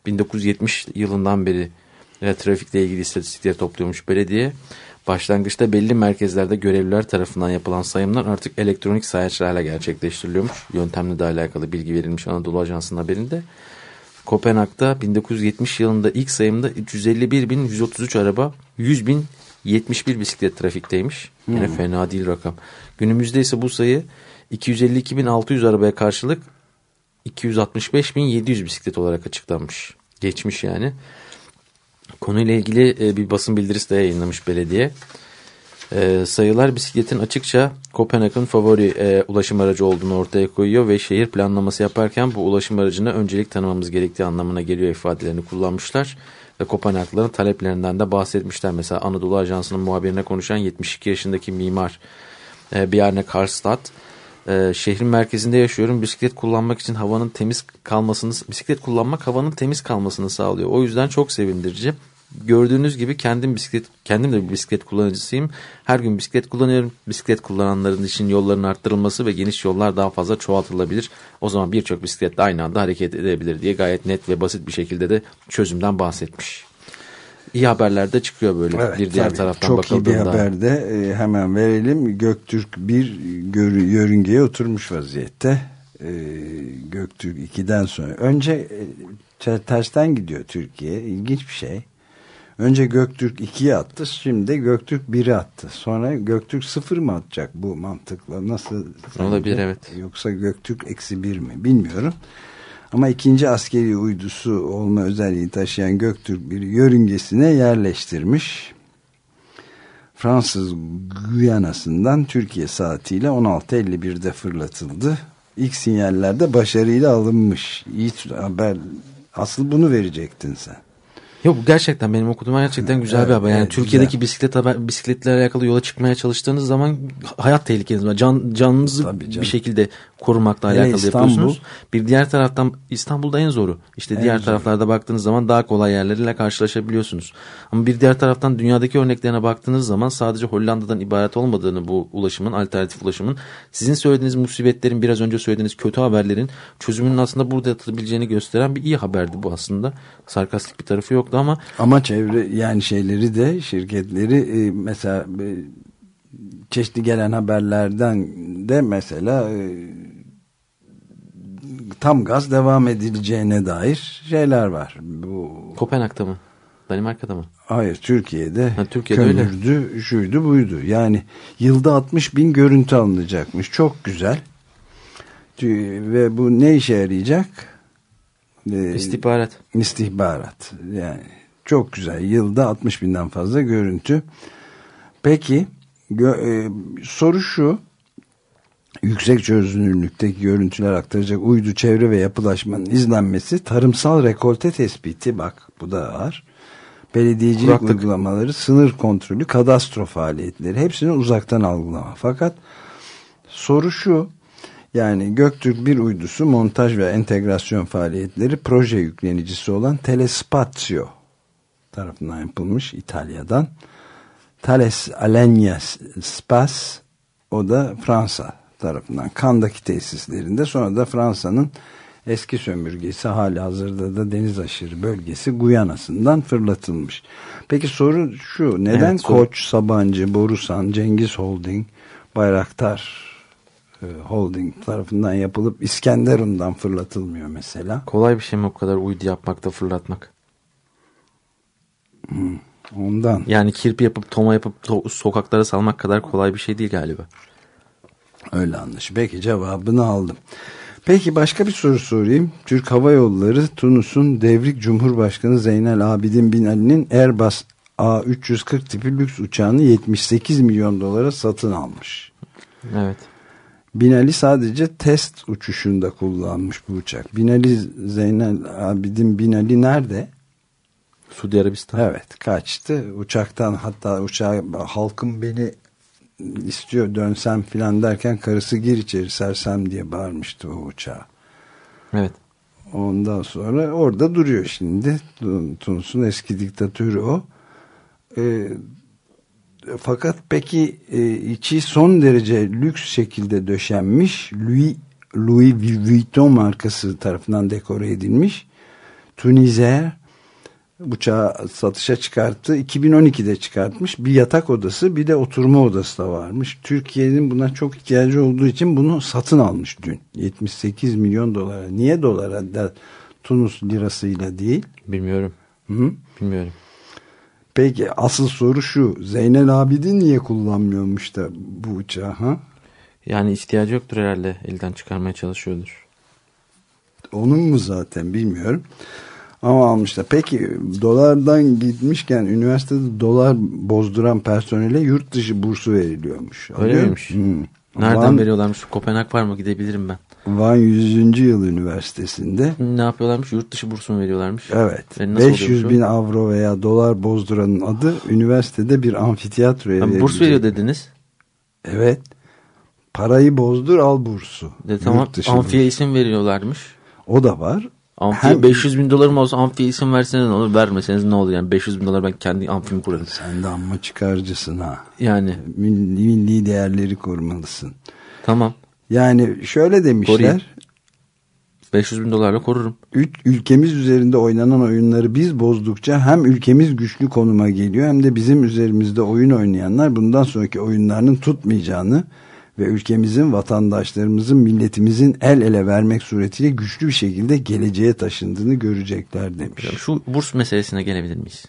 1970 yılından beri e, trafikle ilgili istatistikleri topluyormuş belediye. Başlangıçta belli merkezlerde görevliler tarafından yapılan sayımlar artık elektronik sayaçlarla gerçekleştiriliyormuş. Yöntemle de alakalı bilgi verilmiş Anadolu Ajansı'nın haberinde. Kopenhag'da 1970 yılında ilk sayımda 351.133 araba, 100.071 bisiklet trafikteymiş. Yine hmm. fena değil rakam. Günümüzde ise bu sayı 252.600 arabaya karşılık 265.700 bisiklet olarak açıklanmış. Geçmiş yani. Konuyla ilgili e, bir basın bildirisi de yayınlamış belediye. E, sayılar bisikletin açıkça Kopenhag'ın favori e, ulaşım aracı olduğunu ortaya koyuyor ve şehir planlaması yaparken bu ulaşım aracına öncelik tanımamız gerektiği anlamına geliyor ifadelerini kullanmışlar. Ve Kopenhaglıların taleplerinden de bahsetmişler. Mesela Anadolu Ajansı'nın muhabirine konuşan 72 yaşındaki mimar e, Bjarne Karstad e, şehrin merkezinde yaşıyorum. Bisiklet kullanmak için havanın temiz kalmasını, bisiklet kullanmak havanın temiz kalmasını sağlıyor. O yüzden çok sevindirici. Gördüğünüz gibi kendim bisiklet kendim de bir bisiklet kullanıcısıyım. Her gün bisiklet kullanıyorum. Bisiklet kullananların için yolların arttırılması ve geniş yollar daha fazla çoğaltılabilir. O zaman birçok bisikletle aynı anda hareket edebilir diye gayet net ve basit bir şekilde de çözümden bahsetmiş. İyi haberler de çıkıyor böyle evet, bir diğer taraftan çok bakıldığında. Çok iyi bir haber de e, hemen verelim. Göktürk bir görü, yörüngeye oturmuş vaziyette. E, Göktürk 2'den sonra. Önce e, tersten gidiyor Türkiye. İlginç bir şey. Önce Göktürk 2'ye attı. Şimdi Göktürk 1'e attı. Sonra Göktürk 0 mı atacak bu mantıkla? Nasıl? Olabilir evet. Yoksa Göktürk eksi 1 mi? Bilmiyorum. Ama ikinci askeri uydusu olma özelliği taşıyan Göktürk bir yörüngesine yerleştirmiş. Fransız Guyana'sından Türkiye saatiyle 16.51'de fırlatıldı. İlk sinyallerde başarıyla alınmış. İyi haber. Asıl bunu verecektin sen. Yok bu gerçekten benim okuduğum gerçekten güzel bir haber. Yani evet, Türkiye'deki bisiklet haber, bisikletle alakalı yola çıkmaya çalıştığınız zaman hayat tehlikeniz var. Can, canınızı Tabii canım. bir şekilde korumakla Hele alakalı İstanbul. yapıyorsunuz. Bir diğer taraftan İstanbul'da en zoru. İşte diğer zoru. taraflarda baktığınız zaman daha kolay yerleriyle karşılaşabiliyorsunuz. Ama bir diğer taraftan dünyadaki örneklerine baktığınız zaman sadece Hollanda'dan ibaret olmadığını bu ulaşımın, alternatif ulaşımın sizin söylediğiniz musibetlerin biraz önce söylediğiniz kötü haberlerin çözümünün aslında burada yatılabileceğini gösteren bir iyi haberdi bu aslında. Sarkastik bir tarafı yoktu ama Ama çevre yani şeyleri de şirketleri e, mesela e, çeşitli gelen haberlerden de mesela e, tam gaz devam edileceğine dair şeyler var. Bu Kopenhag'da mı? Danimarka'da mı? hayır Türkiye'de, Ha, Türkiye'de öyle. kömürdü, şuydu buydu. Yani yılda 60 bin görüntü alınacakmış. Çok güzel. Ve bu ne işe yarayacak? E, İstihbarat. istihbarat. Yani çok güzel. Yılda 60 binden fazla görüntü. Peki gö- e, soru şu. Yüksek çözünürlükteki görüntüler aktaracak uydu çevre ve yapılaşmanın izlenmesi tarımsal rekolte tespiti bak bu da var. Belediyecilik Kuraklık. uygulamaları, sınır kontrolü, kadastro faaliyetleri hepsini uzaktan algılama. Fakat soru şu yani Göktürk bir uydusu montaj ve entegrasyon faaliyetleri proje yüklenicisi olan Telespazio tarafından yapılmış İtalya'dan. Thales Alenia Space o da Fransa tarafından Kandaki tesislerinde sonra da Fransa'nın eski sömürgesi hali hazırda da deniz aşırı bölgesi Guyana'sından fırlatılmış. Peki soru şu neden Evet. Koç, Sabancı, Borusan, Cengiz Holding, Bayraktar Holding tarafından yapılıp İskenderun'dan fırlatılmıyor mesela. Kolay bir şey mi o kadar uydu yapmakta fırlatmak? Ondan. Yani kirpi yapıp toma yapıp to- sokaklara salmak kadar kolay bir şey değil galiba. Öyle anlaşılıyor. Peki cevabını aldım. Peki başka bir soru sorayım. Türk Hava Yolları Tunus'un devrik Cumhurbaşkanı Zeynel Abidin Bin Ali'nin Airbus A340 tipi lüks uçağını 78 milyon dolara satın almış. Evet. Bin Ali sadece test uçuşunda kullanmış bu uçak. Bin Ali Zeynel Abidin Bin Ali nerede? Suudi Arabistan. Evet kaçtı. Uçaktan hatta uçağa halkım beni istiyor dönsem filan derken karısı gir içeri sersem diye bağırmıştı o uçağa. Evet. Ondan sonra orada duruyor şimdi. Tun- Tunus'un eski diktatörü o. Ee, fakat peki e, içi son derece lüks şekilde döşenmiş Louis, Louis Vuitton markası tarafından dekore edilmiş. Tunizer uçağı satışa çıkarttı. 2012'de çıkartmış. Bir yatak odası bir de oturma odası da varmış. Türkiye'nin buna çok ihtiyacı olduğu için bunu satın almış dün. 78 milyon dolara. Niye dolara da Tunus lirasıyla değil? Bilmiyorum. Hı? Bilmiyorum. Peki asıl soru şu. Zeynel Abidin niye kullanmıyormuş da bu uçağı? Ha? Yani ihtiyacı yoktur herhalde. Elden çıkarmaya çalışıyordur. Onun mu zaten bilmiyorum. Ama almışlar. Peki dolardan gitmişken üniversitede dolar bozduran personele yurt dışı bursu veriliyormuş. Öyle miymiş? Hı. Nereden Van, veriyorlarmış? Kopenhag var mı? Gidebilirim ben. Van 100. Yıl Üniversitesi'nde Ne yapıyorlarmış? Yurt dışı bursu mu veriyorlarmış? evet E, nasıl 500 oluyormuş bin o? avro veya dolar bozduranın adı üniversitede bir amfiteyatroya burs verilecek. veriyor dediniz. Evet. Parayı bozdur al bursu. De, tamam. Amfiye bursu. isim veriyorlarmış. O da var. Amfiye Hem- 500 bin dolarım olsa amfiye isim verseniz ne olur vermeseniz ne olur yani 500 bin dolar ben kendi amfimi kurarım. Sen de amma çıkarcısın ha. Yani Milli, milli değerleri korumalısın. tamam Yani şöyle demişler. Koruyayım. 500 bin dolarla korurum. Üç, ülkemiz üzerinde oynanan oyunları biz bozdukça hem ülkemiz güçlü konuma geliyor hem de bizim üzerimizde oyun oynayanlar bundan sonraki oyunlarının tutmayacağını ve ülkemizin, vatandaşlarımızın, milletimizin el ele vermek suretiyle güçlü bir şekilde geleceğe taşındığını görecekler demiş. Şu burs meselesine gelebilir miyiz?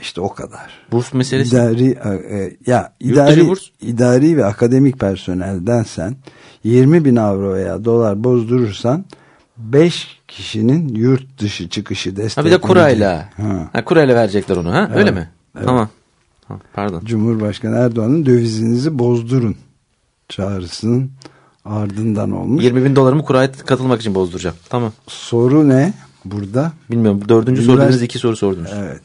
İşte o kadar. Burs meselesi İdari, e, ya Yurt idari, burs? idari ve akademik personelden sen 20 bin avro veya dolar bozdurursan 5 kişinin yurt dışı çıkışı ha desteklenecek. bir de kurayla. Ha. Ha, kurayla verecekler onu ha öyle Evet, mi? evet. Tamam. Ha, pardon. Cumhurbaşkanı Erdoğan'ın dövizinizi bozdurun çağrısının ardından olmuş. 20 bin dolarımı kuraya katılmak için bozduracağım. Tamam. Soru ne? burada. Bilmiyorum. Dördüncü Üniversite- sorduğunuz iki soru sordunuz. Evet.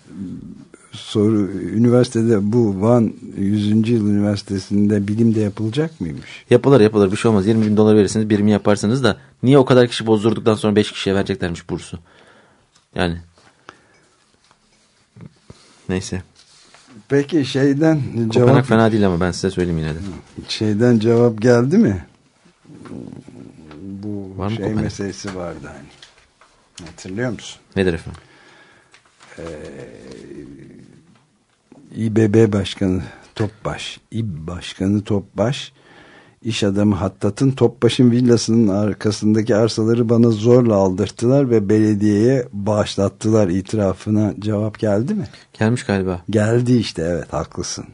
Soru üniversitede bu Van 100. Yıl Üniversitesi'nde bilim de yapılacak mıymış? Yapılır yapılır bir şey olmaz. 20 bin dolar verirsiniz birimi yaparsanız da niye o kadar kişi bozdurduktan sonra 5 kişiye vereceklermiş bursu? Yani. Neyse. Peki şeyden Kopenhag cevap fena değil ama ben size söyleyeyim yine de. şeyden cevap geldi mi? Bu Var mı şey Kopenhag? meselesi vardı hani. Hatırlıyor musun? Nedir efendim? İBB Başkanı Topbaş, İB Başkanı Topbaş, iş adamı Hattat'ın Topbaş'ın villasının arkasındaki arsaları bana zorla aldırttılar ve belediyeye bağışlattılar itirafına cevap geldi mi? Gelmiş galiba. Geldi işte evet haklısın.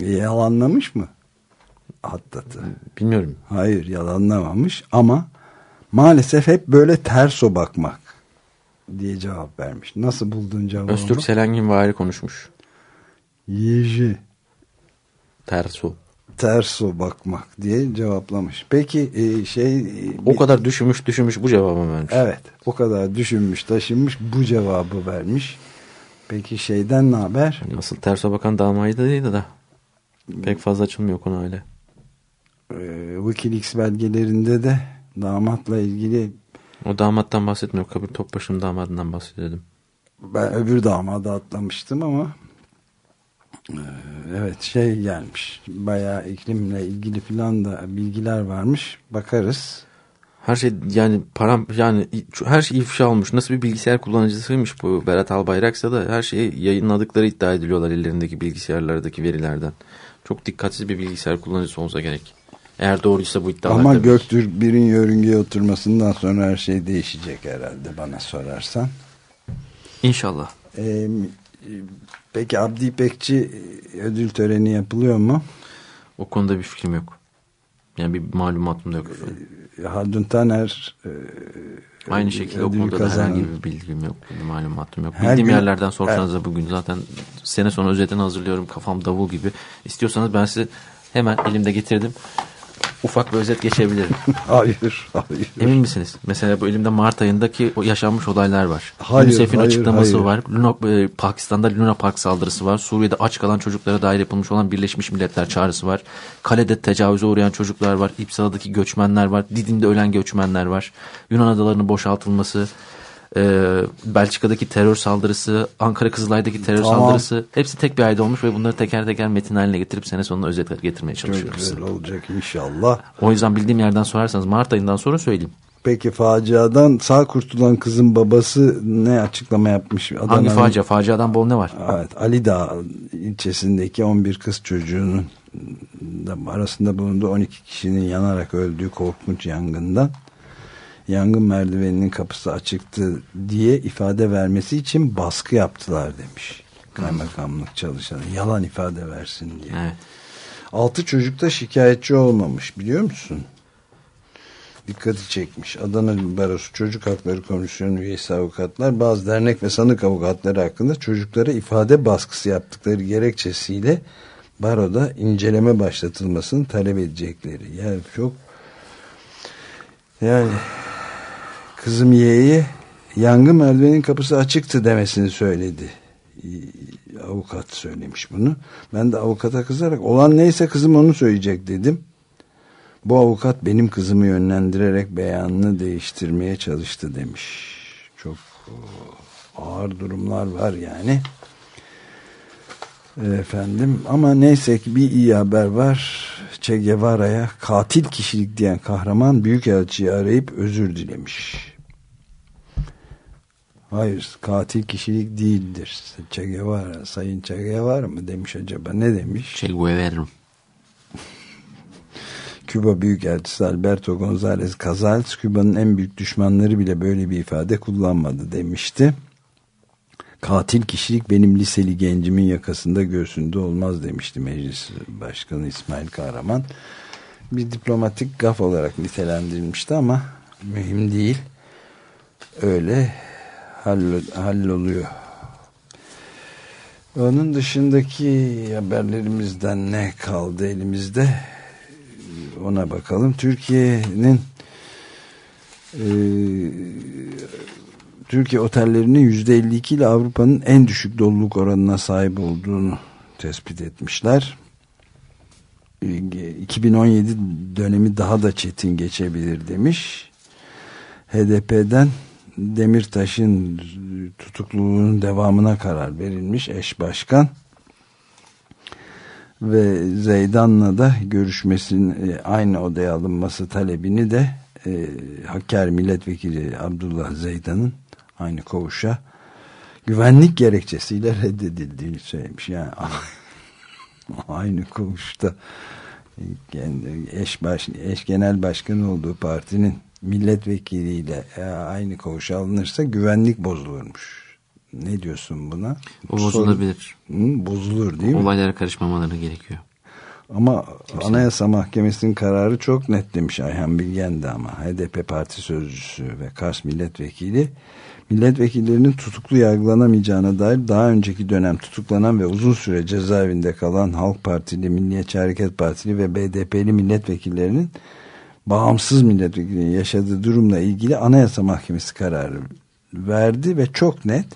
Yalanlamış mı? Hattat'ı. Bilmiyorum. Hayır yalanlamamış ama maalesef hep böyle terso bakmak diye cevap vermiş. Nasıl buldun cevabı? Öztürk Selengin vari konuşmuş. Yeji Terso. terso bakmak diye cevaplamış. Peki e, şey e, O kadar düşünmüş düşünmüş bu cevabı vermiş. evet o kadar düşünmüş taşınmış bu cevabı vermiş. Peki şeyden ne haber? Asıl terso bakan damaydı değil de pek fazla açılmıyor konu öyle. Ee, Wikileaks belgelerinde de damatla ilgili O damattan bahsetmiyor. Kabir Topbaşı'nın damadından bahsediyordum. ben öbür damadı atlamıştım ama e, evet şey gelmiş bayağı iklimle ilgili filan da bilgiler varmış bakarız. Her şey yani param yani her şey ifşa olmuş. Nasıl bir bilgisayar kullanıcısıymış bu Berat Albayraksa da her şeyi yayınladıkları iddia ediliyorlar ellerindeki bilgisayarlardaki verilerden. Çok dikkatsiz bir bilgisayar kullanıcısı olsa gerek. Eğer doğruysa bu iddialar Ama tabii. Göktürk birin yörüngeye oturmasından sonra her şey değişecek herhalde bana sorarsan. İnşallah. Ee, peki Abdi İpekçi ödül töreni yapılıyor mu? O konuda bir fikrim yok. Yani bir malumatım da yok. efendim. Haldun Taner e, Aynı şekilde o konuda da herhangi bir bilgim yok. Bir malumatım yok. Her Bildiğim gün- yerlerden sorsanız da bugün zaten sene sonu özetini hazırlıyorum. Kafam davul gibi. İstiyorsanız ben size hemen elimde getirdim. Ufak bir özet geçebilirim. Hayır, hayır. Emin misiniz? Mesela bu elimde Mart ayındaki o yaşanmış olaylar var. Hayır, UNICEF'in hayır, açıklaması hayır. var. Luna, e, Pakistan'da Luna Park saldırısı var. Suriye'de aç kalan çocuklara dair yapılmış olan Birleşmiş Milletler çağrısı var. Kale'de tecavüze uğrayan çocuklar var. İpsala'daki göçmenler var. Didim'de ölen göçmenler var. Yunan adalarının boşaltılması. E, Belçika'daki terör saldırısı, Ankara Kızılay'daki terör Tamam. saldırısı hepsi tek bir ayda olmuş ve bunları teker teker metin haline getirip sene sonuna özet getirmeye Çok çalışıyoruz. güzel olacak inşallah. O yüzden bildiğim yerden sorarsanız Mart ayından sonra söyleyeyim. Peki faciadan sağ kurtulan kızın babası ne açıklama yapmış? Hangi Adana'nın- facia? Faciadan bol ne var? Evet, Ali Dağ ilçesindeki 11 kız çocuğunun da arasında bulunduğu 12 kişinin yanarak öldüğü korkunç yangından yangın merdiveninin kapısı açıktı diye ifade vermesi için baskı yaptılar demiş. Kaymakamlık çalışanı yalan ifade versin diye. Evet. Altı çocuk da şikayetçi olmamış biliyor musun? Dikkati çekmiş. Adana Barosu Çocuk Hakları Komisyonu üyesi avukatlar bazı dernek ve sanık avukatları hakkında çocuklara ifade baskısı yaptıkları gerekçesiyle baroda inceleme başlatılmasını talep edecekleri. Yani çok yani kızım yeğeye yangın merdivenin kapısı açıktı demesini söyledi. Avukat söylemiş bunu. Ben de avukata kızarak olan neyse kızım onu söyleyecek dedim. Bu avukat benim kızımı yönlendirerek beyanını değiştirmeye çalıştı demiş. Çok e, ağır durumlar var yani. Efendim ama neyse ki bir iyi haber var. Che Guevara'ya katil kişilik diyen kahraman büyükelçiyi arayıp özür dilemiş. Hayır katil kişilik değildir. Che Guevara, Sayın Che Guevara mı demiş acaba ne demiş? Che Guevara. Küba Büyükelçisi Alberto González Casals Küba'nın en büyük düşmanları bile böyle bir ifade kullanmadı demişti. Katil kişilik benim liseli gencimin yakasında göğsünde olmaz demişti Meclis Başkanı İsmail Kahraman. Bir diplomatik gaf olarak nitelendirilmişti ama mühim değil. Öyle halloluyor. Onun dışındaki haberlerimizden ne kaldı elimizde? Ona bakalım. Türkiye'nin Ee, Türkiye otellerinin %52 ile Avrupa'nın en düşük doluluk oranına sahip olduğunu tespit etmişler. 2017 dönemi daha da çetin geçebilir demiş. HDP'den Demirtaş'ın tutukluluğunun devamına karar verilmiş eş başkan ve Zeydan'la da görüşmesinin e, aynı odaya alınması talebini de e, Hakkari Milletvekili Abdullah Zeydan'ın aynı koğuşa güvenlik gerekçesiyle reddedildiğini söylemiş. Yani aynı koğuşta eş, baş, eş genel başkan olduğu partinin milletvekiliyle e, aynı koğuşa alınırsa güvenlik bozulurmuş. Ne diyorsun buna? O bozulabilir. Hı, bozulur değil mi? Olaylara karışmamaları gerekiyor. Ama Kimse. Anayasa Mahkemesi'nin kararı çok net demiş Ayhan Bilgen de ama HDP parti sözcüsü ve Kars milletvekili milletvekillerinin tutuklu yargılanamayacağına dair daha önceki dönem tutuklanan ve uzun süre cezaevinde kalan Halk Partili, Milliyetçi Hareket Partili ve BDP'li milletvekillerinin bağımsız milletvekili yaşadığı durumla ilgili Anayasa Mahkemesi kararı verdi ve çok net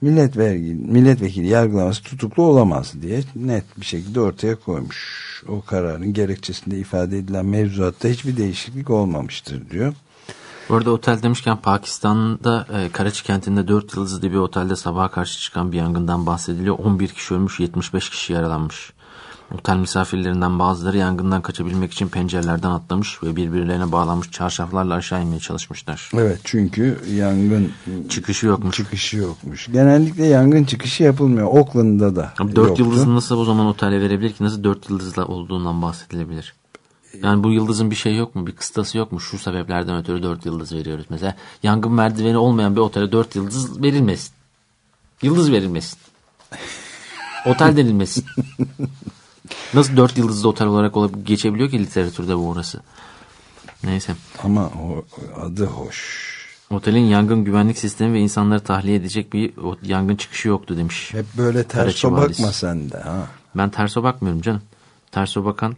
milletvekili, milletvekili yargılaması tutuklu olamaz diye net bir şekilde ortaya koymuş. O kararın gerekçesinde ifade edilen mevzuatta hiçbir değişiklik olmamıştır diyor. Bu arada otel demişken Pakistan'da e, Karachi kentinde 4 yıldızlı bir otelde sabaha karşı çıkan bir yangından bahsediliyor. 11 kişi ölmüş 75 kişi yaralanmış. Otel misafirlerinden bazıları yangından kaçabilmek için pencerelerden atlamış ve birbirlerine bağlanmış çarşaflarla aşağı inmeye çalışmışlar. Evet çünkü yangın çıkışı yokmuş. Çıkışı yokmuş. Genellikle yangın çıkışı yapılmıyor. Oakland'da da Abi 4 yıldızlı nasıl o zaman otele verebilir ki? Nasıl 4 yıldızla olduğundan bahsedilebilir? Yani bu yıldızın bir şey yok mu? Bir kıstası yok mu? Şu sebeplerden ötürü 4 yıldız veriyoruz. Mesela yangın merdiveni olmayan bir otele 4 yıldız verilmesin. Yıldız verilmesin. Otel denilmesin. Nasıl dört yıldızlı otel olarak olup geçebiliyor ki literatürde bu orası? Neyse. Ama o adı hoş. Otelin yangın güvenlik sistemi ve insanları tahliye edecek bir yangın çıkışı yoktu demiş. Hep böyle terso bakma sen de. Ha. Ben terso bakmıyorum canım. Terso bakan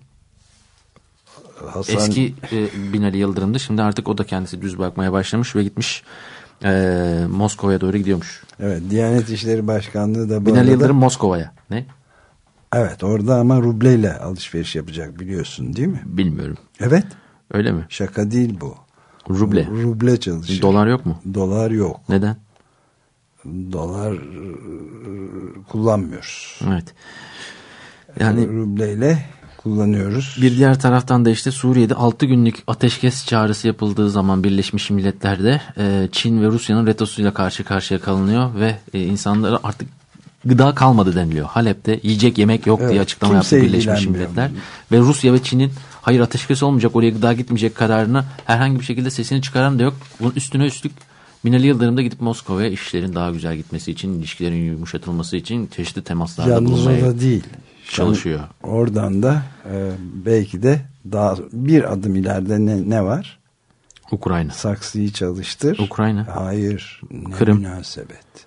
Hasan... eski e, Binali Yıldırım'dı. Şimdi artık o da kendisi düz bakmaya başlamış ve gitmiş e, Moskova'ya doğru gidiyormuş. Evet Diyanet İşleri Başkanlığı da Binali arada... Yıldırım Moskova'ya. Ne? Evet orada ama rubleyle alışveriş yapacak biliyorsun değil mi? Bilmiyorum. Evet. Öyle mi? Şaka değil bu. Ruble. Ruble çalışıyor. Dolar yok mu? Dolar yok. Neden? Dolar ıı, kullanmıyoruz. Evet. Yani rubleyle kullanıyoruz. Bir diğer taraftan da işte Suriye'de 6 günlük ateşkes çağrısı yapıldığı zaman Birleşmiş Milletler'de Çin ve Rusya'nın retosuyla karşı karşıya kalınıyor ve insanları artık gıda kalmadı deniliyor. Halep'te yiyecek yemek yok evet, diye açıklama yaptı Birleşmiş Milletler. Ve Rusya ve Çin'in hayır ateşkes olmayacak oraya gıda gitmeyecek kararına herhangi bir şekilde sesini çıkaran da yok. Bunun üstüne üstlük Binali Yıldırım da gidip Moskova'ya işlerin daha güzel gitmesi için, ilişkilerin yumuşatılması için çeşitli temaslarda Yalnız bulunmaya da değil. çalışıyor. oradan da e, belki de daha bir adım ileride ne, ne var? Ukrayna. Saksıyı çalıştır. Ukrayna. Hayır. Ne Kırım. münasebet.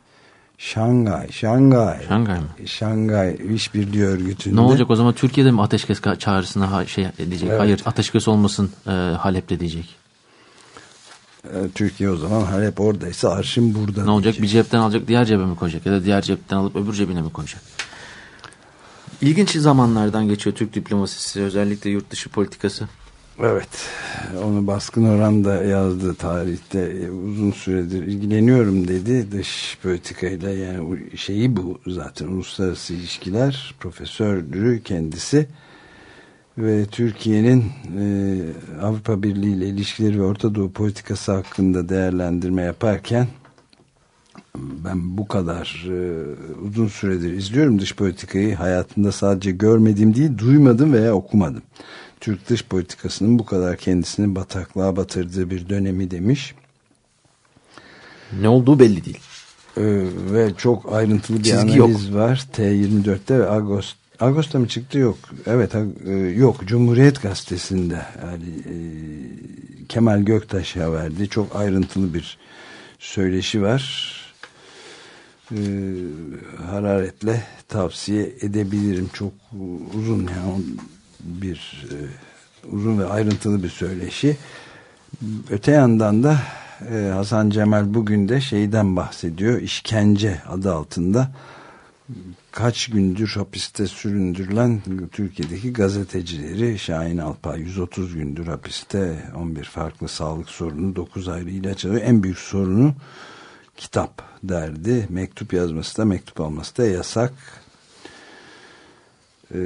Şangay, Şangay. Şangay mı? Şangay İşbirliği Örgütü'nde. Ne olacak o zaman Türkiye'de mi ateşkes çağrısına şey edecek? Evet. Hayır ateşkes olmasın e, Halep'te diyecek. E, Türkiye o zaman Halep oradaysa arşın burada. Ne olacak? Bir cepten alacak diğer cebe mi koyacak? Ya da diğer cepten alıp öbür cebine mi koyacak? İlginç zamanlardan geçiyor Türk diplomasisi özellikle yurt dışı politikası. Evet. Onu Baskın Orhan da yazdı tarihte. Uzun süredir ilgileniyorum dedi. Dış politikayla yani şeyi bu zaten uluslararası ilişkiler profesördü kendisi. Ve Türkiye'nin e, Avrupa Birliği ile ilişkileri ve Orta Doğu politikası hakkında değerlendirme yaparken ben bu kadar e, uzun süredir izliyorum dış politikayı hayatımda sadece görmediğim değil duymadım veya okumadım. Türk dış politikasının bu kadar kendisini bataklığa batırdığı bir dönemi demiş. Ne olduğu belli değil. Ee, ve çok ayrıntılı bir Çizgi analiz yok. var. T24'te ve Ağustos Ağustos'ta mı çıktı? Yok. Evet e, yok. Cumhuriyet Gazetesi'nde yani, e, Kemal Göktaş'a verdi. Çok ayrıntılı bir söyleşi var. E, hararetle tavsiye edebilirim. Çok uzun yani bir e, uzun ve ayrıntılı bir söyleşi. Öte yandan da e, Hasan Cemal bugün de şeyden bahsediyor. İşkence adı altında kaç gündür hapiste süründürülen Türkiye'deki gazetecileri Şahin Alpay 130 gündür hapiste 11 farklı sağlık sorunu 9 ayrı ilaç alıyor. En büyük sorunu kitap derdi. Mektup yazması da mektup alması da yasak. Ee,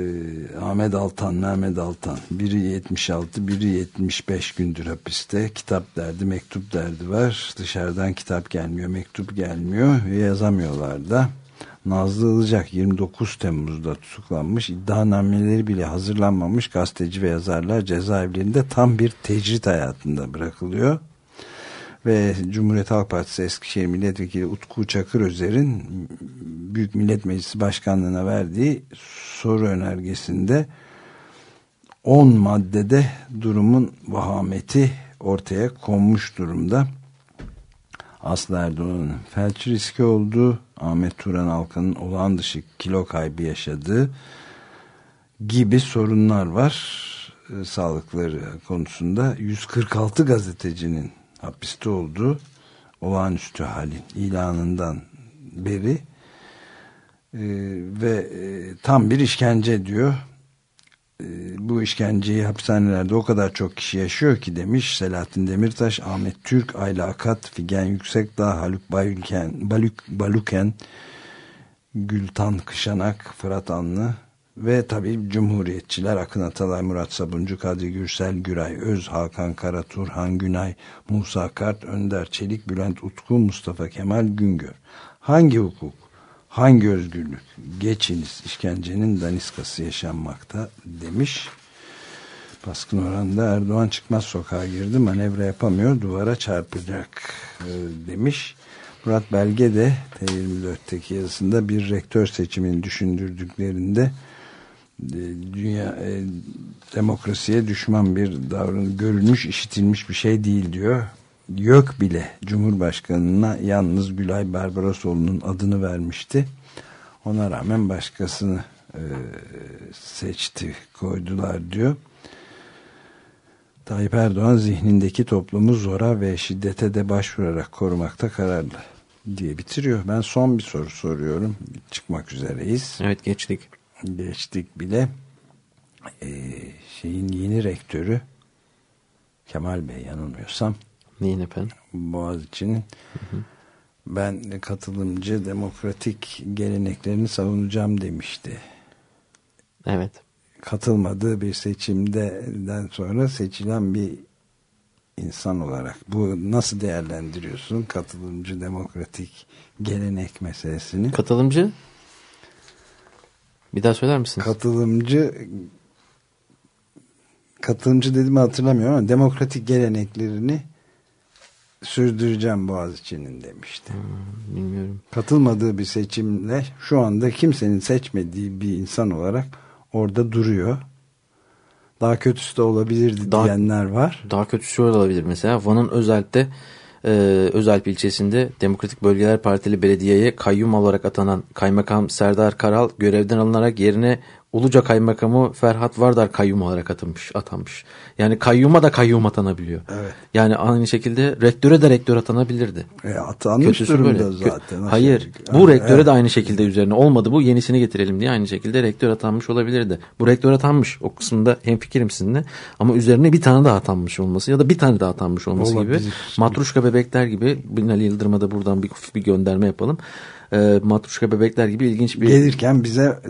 Ahmet Altan, Mehmet Altan biri 76, biri 75 gündür hapiste. Kitap derdi, mektup derdi var. Dışarıdan kitap gelmiyor, mektup gelmiyor yazamıyorlar da. Nazlı Ilıcak 29 Temmuz'da tutuklanmış. İddianameleri bile hazırlanmamış gazeteci ve yazarlar cezaevlerinde tam bir tecrit hayatında bırakılıyor. Ve Cumhuriyet Halk Partisi Eskişehir Milletvekili Utku Çakır Özer'in Büyük Millet Meclisi Başkanlığı'na verdiği soru önergesinde 10 maddede durumun vahameti ortaya konmuş durumda. Aslı Erdoğan'ın felç riski olduğu, Ahmet Turan Alkan'ın olağan dışı kilo kaybı yaşadığı gibi sorunlar var. E, sağlıkları konusunda 146 gazetecinin hapiste olduğu olağanüstü halin ilanından beri e, ve e, tam bir işkence diyor. E, bu işkenceyi hapishanelerde o kadar çok kişi yaşıyor ki demiş Selahattin Demirtaş, Ahmet Türk, Ayla Akat, Figen Yüksekdağ, Haluk Bayülken, Baluk, Baluken, Gültan Kışanak, Fırat Anlı ve tabii Cumhuriyetçiler Akın Atalay, Murat Sabuncu, Kadri Gürsel, Güray Öz, Hakan Kara, Turhan Günay, Musa Kart, Önder Çelik, Bülent Utku, Mustafa Kemal Güngör. Hangi hukuk, hangi özgürlük? Geçiniz işkencenin daniskası yaşanmakta demiş. Baskın oranda Erdoğan çıkmaz sokağa girdi manevra yapamıyor duvara çarpacak e, demiş. Murat Belge de T24'teki yazısında bir rektör seçimini düşündürdüklerinde dünya e, demokrasiye düşman bir davranış görülmüş işitilmiş bir şey değil diyor. Yok bile Cumhurbaşkanı'na yalnız Gülay Barbarosoğlu'nun adını vermişti. Ona rağmen başkasını e, seçti koydular diyor. Tayyip Erdoğan zihnindeki toplumu zora ve şiddete de başvurarak korumakta kararlı diye bitiriyor. Ben son bir soru soruyorum. Çıkmak üzereyiz. Evet geçtik. Geçtik bile. Ee, şeyin yeni rektörü Kemal Bey yanılmıyorsam Neyin efendim? Boğaziçi'nin ben katılımcı demokratik geleneklerini savunacağım demişti. Evet. Katılmadığı bir seçimden sonra seçilen bir insan olarak bu nasıl değerlendiriyorsun katılımcı demokratik gelenek meselesini? Katılımcı? Bir daha söyler misiniz? Katılımcı katılımcı dediğimi hatırlamıyorum ama demokratik geleneklerini sürdüreceğim Boğaziçi'nin demişti. Hmm, bilmiyorum. Katılmadığı bir seçimle şu anda kimsenin seçmediği bir insan olarak orada duruyor. Daha kötüsü de olabilirdi Daha- diyenler var. Daha kötüsü olabilir mesela. Van'ın Özalp'te e, Özalp ilçesinde Demokratik Bölgeler Partili belediyeye kayyum olarak atanan kaymakam Serdar Karal görevden alınarak yerine Uluca kaymakamı Ferhat Vardar kayyum olarak atanmış. atanmış. Yani kayyuma da kayyum atanabiliyor. Evet. Yani aynı şekilde rektöre de rektör atanabilirdi. E, atanmış Kötüsü durumda böyle. Zaten. Hayır. Bu Yani, rektöre evet. de aynı şekilde üzerine olmadı bu yenisini getirelim diye aynı şekilde rektör atanmış olabilirdi. Bu rektör atanmış. O kısımda hemfikirim sizinle. Ama üzerine bir tane daha atanmış olması ya da bir tane daha atanmış olması Olabilir. gibi. Matruşka bebekler gibi Binali Yıldırım'a da buradan bir, bir gönderme yapalım. Ee, matruşka bebekler gibi ilginç bir Gelirken bize e,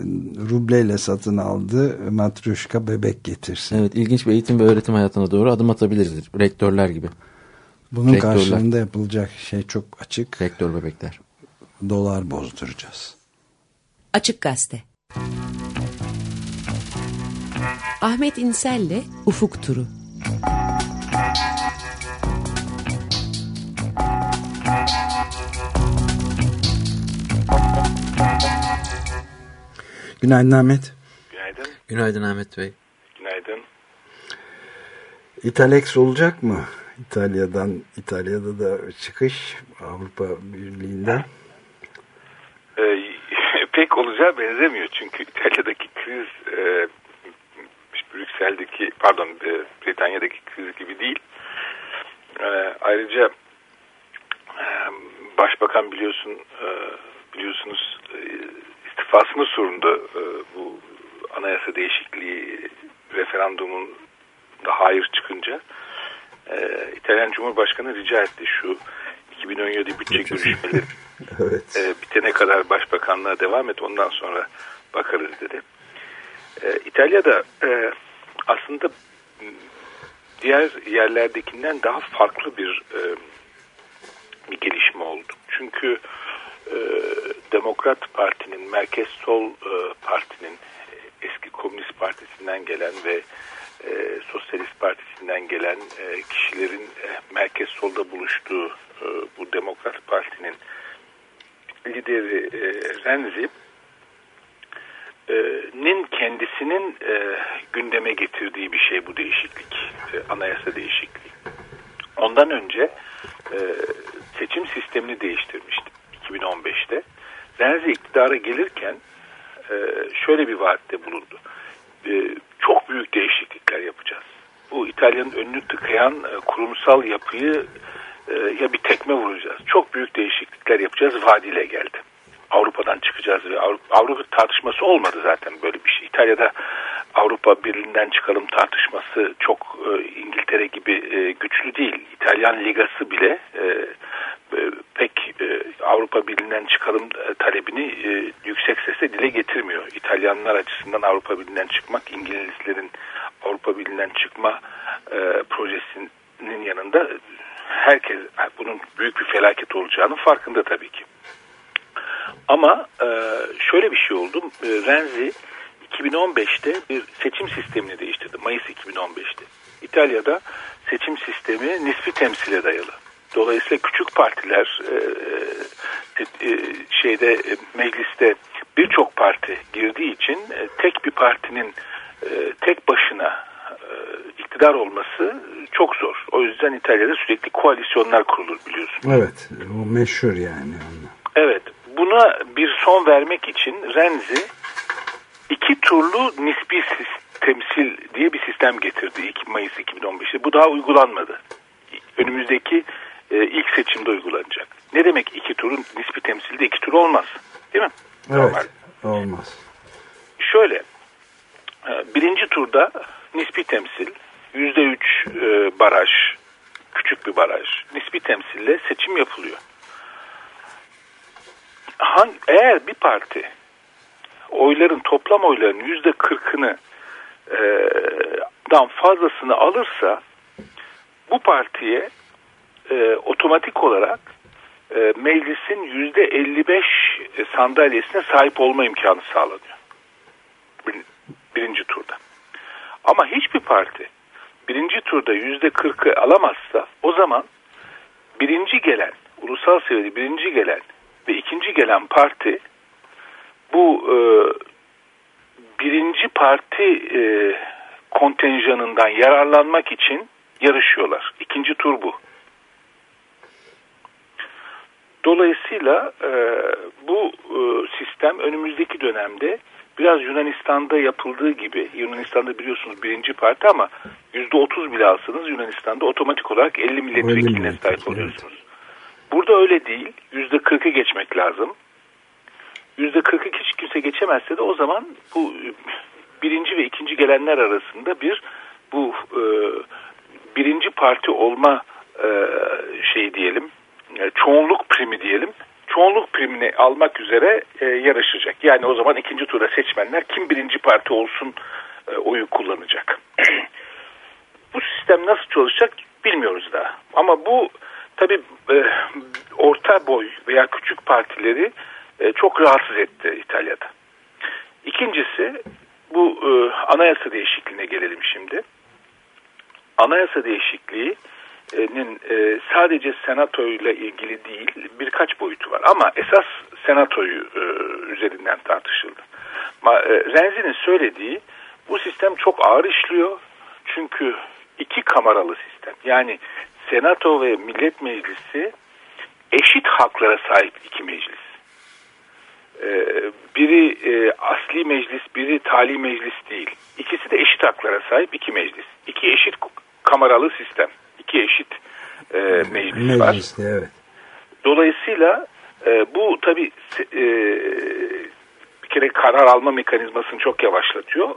rubleyle satın aldı matruşka bebek getirsin. evet ilginç bir eğitim ve öğretim hayatına doğru adım atabiliriz. Rektörler gibi. Bunun rektörler. karşılığında yapılacak şey çok açık. Rektör bebekler. Dolar bozduracağız. Açık Gazete Ahmet İnsel'le Ufuk Turu Günaydın Ahmet. Günaydın. Günaydın Ahmet Bey. Günaydın. İtalex olacak mı? İtalya'dan, İtalya'da da çıkış Avrupa Birliği'nden. Ee, pek olacağı benzemiyor çünkü İtalya'daki kriz e, Brüksel'deki pardon e, Britanya'daki kriz gibi değil. E, ayrıca e, başbakan biliyorsun e, biliyorsunuz e, istifasını sorundu e, bu anayasa değişikliği referandumun da hayır çıkınca e, İtalyan Cumhurbaşkanı rica etti şu 2017 bütçe görüşmeleri Evet. e, bitene kadar başbakanlığa devam et ondan sonra bakarız dedi. E, İtalya'da e, aslında diğer yerlerdekinden daha farklı bir e, bir gelişme oldu. Çünkü e, Demokrat Parti'nin, Merkez Sol e, Parti'nin e, eski Komünist Partisi'nden gelen ve e, Sosyalist Partisi'nden gelen e, kişilerin e, Merkez Sol'da buluştuğu e, bu Demokrat Parti'nin lideri e, Renzi e, nin kendisinin e, gündeme getirdiği bir şey bu değişiklik, e, anayasa değişikliği. Ondan önce e, seçim sistemini değiştirmişti 2015'te. Renzi iktidara gelirken e, şöyle bir vaatte bulundu. E, çok büyük değişiklikler yapacağız. Bu İtalya'nın önünü tıkayan e, kurumsal yapıyı e, ya bir tekme vuracağız. Çok büyük değişiklikler yapacağız vaadiyle geldi. Avrupa'dan çıkacağız ve Avrupa, Avrupa tartışması olmadı zaten böyle bir şey. İtalya'da Avrupa Birliği'nden çıkalım tartışması çok e, İngiltere gibi e, güçlü değil. İtalyan ligası bile e, e, pek e, Avrupa Birliği'nden çıkalım e, talebini e, yüksek sesle dile getirmiyor. İtalyanlar açısından Avrupa Birliği'nden çıkmak İngilizlerin Avrupa Birliği'nden çıkma e, projesinin yanında herkes bunun büyük bir felaket olacağının farkında tabii ki. Ama e, şöyle bir şey oldu. E, Renzi 2015'te bir seçim sistemini değiştirdi. Mayıs 2015'te. İtalya'da seçim sistemi nispi temsile dayalı. Dolayısıyla küçük partiler e, e, şeyde e, mecliste birçok parti girdiği için e, tek bir partinin e, tek başına e, iktidar olması çok zor. O yüzden İtalya'da sürekli koalisyonlar kurulur biliyorsun. Evet. O meşhur yani. Evet. Buna bir son vermek için Renzi iki turlu nispi temsil diye bir sistem getirdi 2 Mayıs 2015'te. Bu daha uygulanmadı. Önümüzdeki e, ilk seçimde uygulanacak. Ne demek iki turun nispi temsilde iki tur olmaz. Değil mi? Evet. Normal. Olmaz. Şöyle e, birinci turda nispi temsil yüzde üç e, baraj küçük bir baraj nispi temsille seçim yapılıyor. Eğer bir parti oyların toplam oyların yüzde kırkını e, dan fazlasını alırsa bu partiye e, otomatik olarak e, meclisin yüzde 55 sandalyesine sahip olma imkanı sağlanıyor. Bir, birinci turda. Ama hiçbir parti birinci turda yüzde 40'ı alamazsa o zaman birinci gelen, ulusal seviyede birinci gelen ve ikinci gelen parti bu e, birinci parti e, kontenjanından yararlanmak için yarışıyorlar. İkinci tur bu. Dolayısıyla e, bu e, sistem önümüzdeki dönemde biraz Yunanistan'da yapıldığı gibi Yunanistan'da biliyorsunuz birinci parti ama yüzde otuz bile alsanız Yunanistan'da otomatik olarak 50 milletvekiline sahip oluyorsunuz. Burada öyle değil. Yüzde kırkı geçmek lazım. Yüzde kırkı hiç kimse geçemezse de o zaman bu birinci ve ikinci gelenler arasında bir bu e, birinci parti olma e, şey diyelim e, çoğunluk primi diyelim çoğunluk primini almak üzere e, yarışacak. Yani o zaman ikinci tura seçmenler kim birinci parti olsun e, oyu kullanacak. bu sistem nasıl çalışacak bilmiyoruz daha. Ama bu tabi e, orta boy veya küçük partileri e, çok rahatsız etti İtalya'da. İkincisi bu e, anayasa değişikliğine gelelim şimdi. Anayasa değişikliğinin e, sadece senato ile ilgili değil birkaç boyutu var ama esas senatoyu e, üzerinden tartışıldı. Ma, e, Renzi'nin söylediği bu sistem çok ağır işliyor çünkü iki kameralı sistem yani senato ve millet meclisi eşit haklara sahip iki meclis. Ee, biri e, asli meclis, biri tali meclis değil. İkisi de eşit haklara sahip iki meclis. İki eşit kameralı sistem. iki eşit e, meclis var. Mecliste evet. Dolayısıyla e, bu tabii bir kere karar alma mekanizmasını çok yavaşlatıyor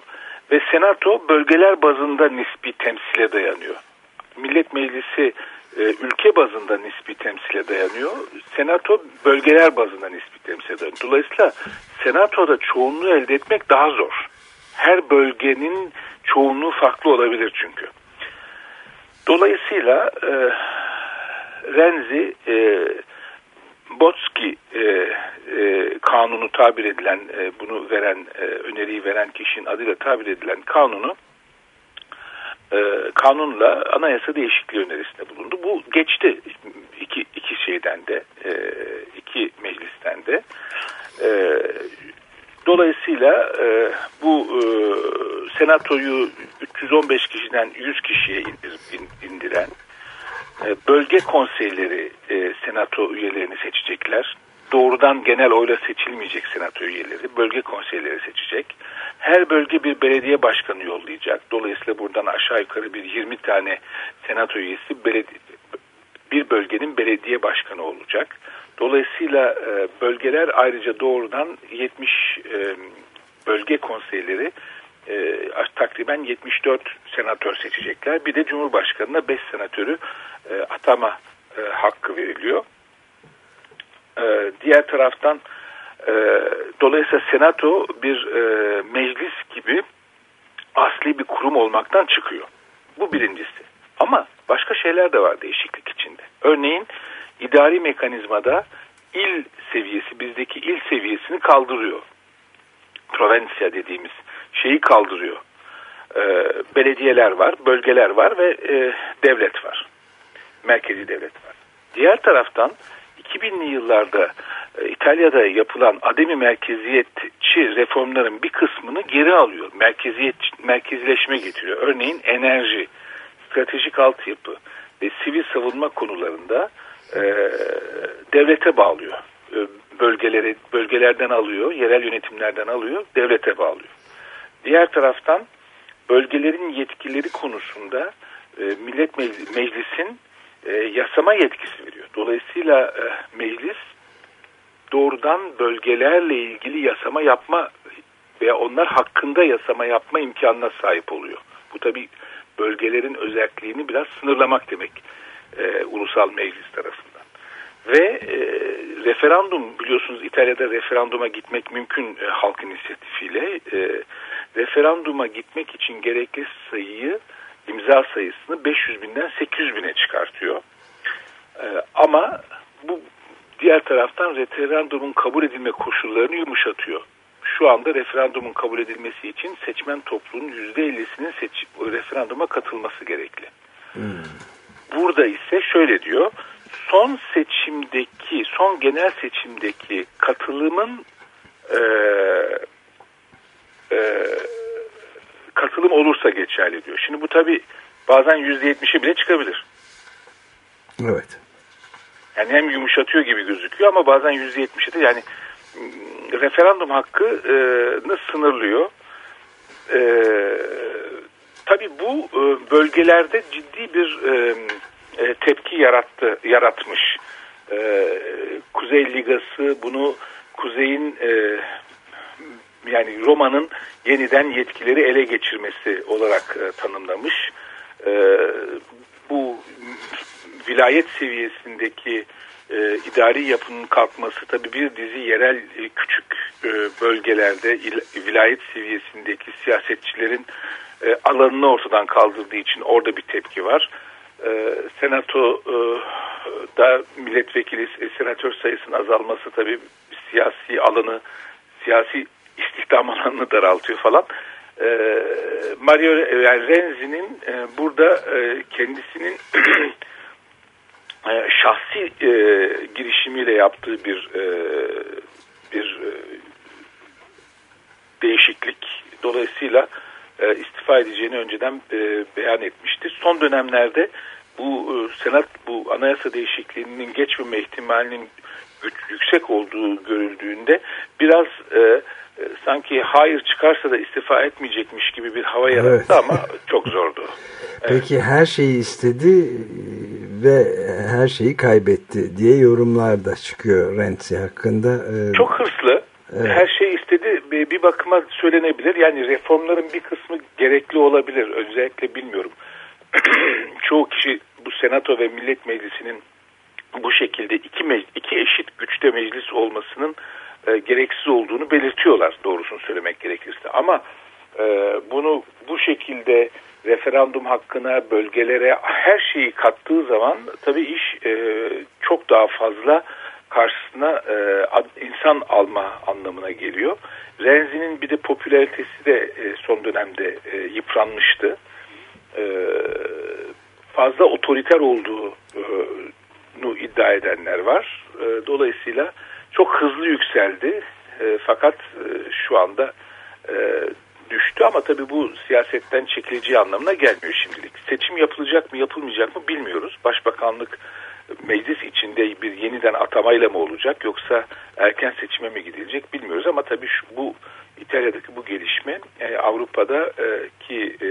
ve senato bölgeler bazında nispi temsile dayanıyor. Millet Meclisi e, ülke bazında nispi temsile dayanıyor. Senato bölgeler bazında nispi temsile dayanıyor. Dolayısıyla senatoda çoğunluğu elde etmek daha zor. Her bölgenin çoğunluğu farklı olabilir çünkü. Dolayısıyla e, Renzi e, Botski e, e, kanunu tabir edilen e, bunu veren e, öneriyi veren kişinin adıyla tabir edilen kanunu e, kanunla anayasa değişikliği önerisinde bulundu. Bu geçti iki, iki şeyden de e, iki meclisten de. E, dolayısıyla e, bu e, senatoyu 315 kişiden 100 kişiye indir, indiren e, bölge konseyleri e, senato üyelerini seçecekler. Doğrudan genel oyla seçilmeyecek senato üyeleri, bölge konseyleri seçecek. Her bölge bir belediye başkanı yollayacak. Dolayısıyla buradan aşağı yukarı bir 20 tane senato üyesi belediye, bir bölgenin belediye başkanı olacak. Dolayısıyla e, bölgeler ayrıca doğrudan 70 e, bölge konseyleri e, takriben 74 senatör seçecekler. Bir de Cumhurbaşkanı'na 5 senatörü e, atama e, hakkı veriliyor. E, diğer taraftan e, dolayısıyla senato bir e, meclis gibi asli bir kurum olmaktan çıkıyor. Bu birincisi. Ama başka şeyler de var değişiklik içinde. Örneğin idari mekanizmada il seviyesi, bizdeki il seviyesini kaldırıyor. Provincia dediğimiz şeyi kaldırıyor. E, belediyeler var, bölgeler var ve e, devlet var. Merkezi devlet var. Diğer taraftan 2000'li yıllarda e, İtalya'da yapılan ademi merkeziyetçi reformların bir kısmını geri alıyor. Merkeziyet, merkezileşme getiriyor. Örneğin enerji, stratejik altyapı ve sivil savunma konularında e, devlete bağlıyor. E, bölgeleri bölgelerden alıyor, yerel yönetimlerden alıyor, devlete bağlıyor. Diğer taraftan bölgelerin yetkileri konusunda e, Millet Meclis'in e, yasama yetkisi veriyor. Dolayısıyla e, meclis doğrudan bölgelerle ilgili yasama yapma veya onlar hakkında yasama yapma imkanına sahip oluyor. Bu tabi bölgelerin özelliğini biraz sınırlamak demek e, ulusal meclis tarafından. Ve e, referandum biliyorsunuz İtalya'da referanduma gitmek mümkün e, halk inisiyatifiyle. E, referanduma gitmek için gerekli sayıyı imza sayısını 500 binden 800 bine çıkartıyor. E, ama bu diğer taraftan referandumun kabul edilme koşullarını yumuşatıyor. Şu anda referandumun kabul edilmesi için seçmen toplumunun %50'sinin seç referanduma katılması gerekli. Hmm. Burada ise şöyle diyor, son seçimdeki, son genel seçimdeki katılımın e, e, katılım olursa geçerli diyor. Şimdi bu tabi bazen %70'e bile çıkabilir. Evet. Yani hem yumuşatıyor gibi gözüküyor ama bazen %70'e de yani referandum hakkını sınırlıyor. E, tabii bu e, bölgelerde ciddi bir e, e, tepki yarattı, yaratmış. E, Kuzey Ligası bunu Kuzey'in e, yani Roma'nın yeniden yetkileri ele geçirmesi olarak e, tanımlamış. E, bu vilayet seviyesindeki e, idari yapının kalkması tabii bir dizi yerel e, küçük e, bölgelerde il, vilayet seviyesindeki siyasetçilerin e, alanını ortadan kaldırdığı için orada bir tepki var. E, senato e, da milletvekili e, senatör sayısının azalması tabii siyasi alanı siyasi istihdam alanını daraltıyor falan. E, Mario yani Renzi'nin e, burada e, kendisinin e, şahsi e, girişimiyle yaptığı bir e, bir e, değişiklik. Dolayısıyla e, istifa edeceğini önceden e, beyan etmiştir. Son dönemlerde bu e, senat bu anayasa değişikliğinin geçmeme ihtimalinin güç, yüksek olduğu görüldüğünde biraz e, sanki hayır çıkarsa da istifa etmeyecekmiş gibi bir hava yarattı evet. ama çok zordu. Evet. Peki her şeyi istedi ve her şeyi kaybetti diye yorumlar da çıkıyor Renzi hakkında. E, Çok hırslı. Evet. Her şey istedi bir bakıma söylenebilir. Yani reformların bir kısmı gerekli olabilir. Özellikle bilmiyorum. Çoğu kişi bu senato ve millet meclisinin bu şekilde iki, iki eşit güçte meclis olmasının e, gereksiz olduğunu belirtiyorlar doğrusunu söylemek gerekirse. Ama e, bunu bu şekilde referandum hakkına, bölgelere her şeyi kattığı zaman tabii iş e, çok daha fazla karşısına e, insan alma anlamına geliyor. Renzi'nin bir de popülaritesi de e, son dönemde e, yıpranmıştı. E, fazla otoriter olduğunu iddia edenler var. E, dolayısıyla çok hızlı yükseldi. E, fakat e, şu anda e, düştü ama tabii bu siyasetten çekileceği anlamına gelmiyor şimdilik. Seçim yapılacak mı yapılmayacak mı bilmiyoruz. Başbakanlık meclis içinde bir yeniden atamayla mı olacak yoksa erken seçime mi gidilecek bilmiyoruz ama tabii bu İtalya'daki bu gelişme e, Avrupa'da e, ki e,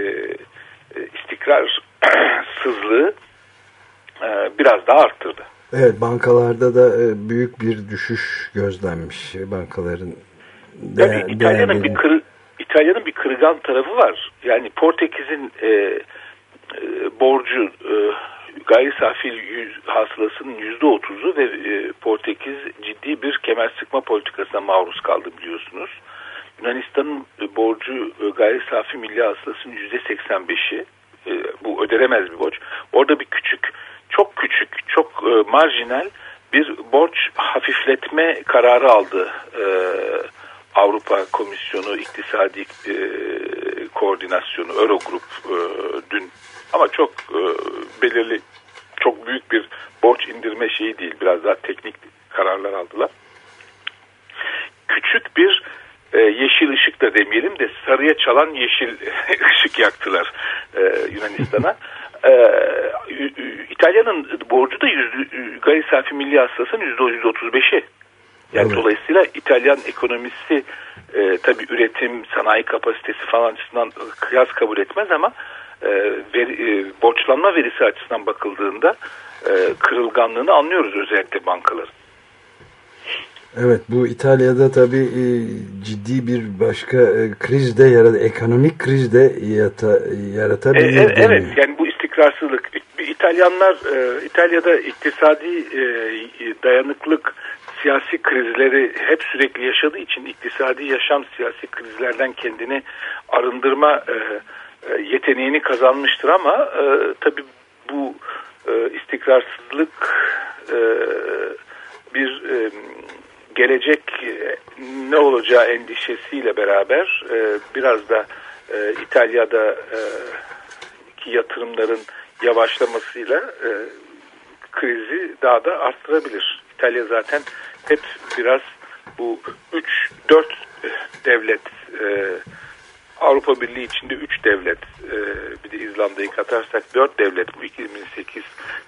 istikrarsızlığı e, biraz daha arttırdı. Evet bankalarda da e, büyük bir düşüş gözlenmiş bankaların. Tabii İtalya'nın bir kır, İtalya'nın bir kırıgan tarafı var. Yani Portekiz'in e, e, borcu e, gayri safi hasılasının yüzde otuzu ve e, Portekiz ciddi bir kemer sıkma politikasına maruz kaldı biliyorsunuz. Yunanistan'ın e, borcu e, gayri safi milli hasılasının yüzde seksen beşi. E, bu ödenemez bir borç. Orada bir küçük, çok küçük, çok e, marjinal bir borç hafifletme kararı aldı e, Avrupa Komisyonu İktisadi e, Koordinasyonu Eurogrup e, dün ama çok e, belirli çok büyük bir borç indirme şeyi değil biraz daha teknik kararlar aldılar. Küçük bir e, yeşil ışık da demeyelim de sarıya çalan yeşil ışık yaktılar e, Yunanistan'a. E, İtalya'nın borcu da yüzde, gayri safi milli hasılasının yüzde 135'i. Yani evet. dolayısıyla İtalyan ekonomisi e, tabi üretim, sanayi kapasitesi falan açısından kıyas kabul etmez ama e, veri, e, borçlanma verisi açısından bakıldığında e, kırılganlığını anlıyoruz özellikle bankaların. Evet bu İtalya'da tabi e, ciddi bir başka e, kriz de yaradı, ekonomik kriz de yata, yaratabilir. E, e, evet yani bu istikrarsızlık. İtalyanlar e, İtalya'da iktisadi e, dayanıklık siyasi krizleri hep sürekli yaşadığı için iktisadi yaşam siyasi krizlerden kendini arındırma e, yeteneğini kazanmıştır ama e, tabi bu istikrarsızlık bir gelecek ne olacağı endişesiyle beraber biraz da İtalya'da yatırımların yavaşlamasıyla e, krizi daha da arttırabilir. İtalya zaten hep biraz bu 3-4 devlet e, Avrupa Birliği içinde 3 devlet e, bir de İzlanda'yı katarsak 4 devlet bu 2008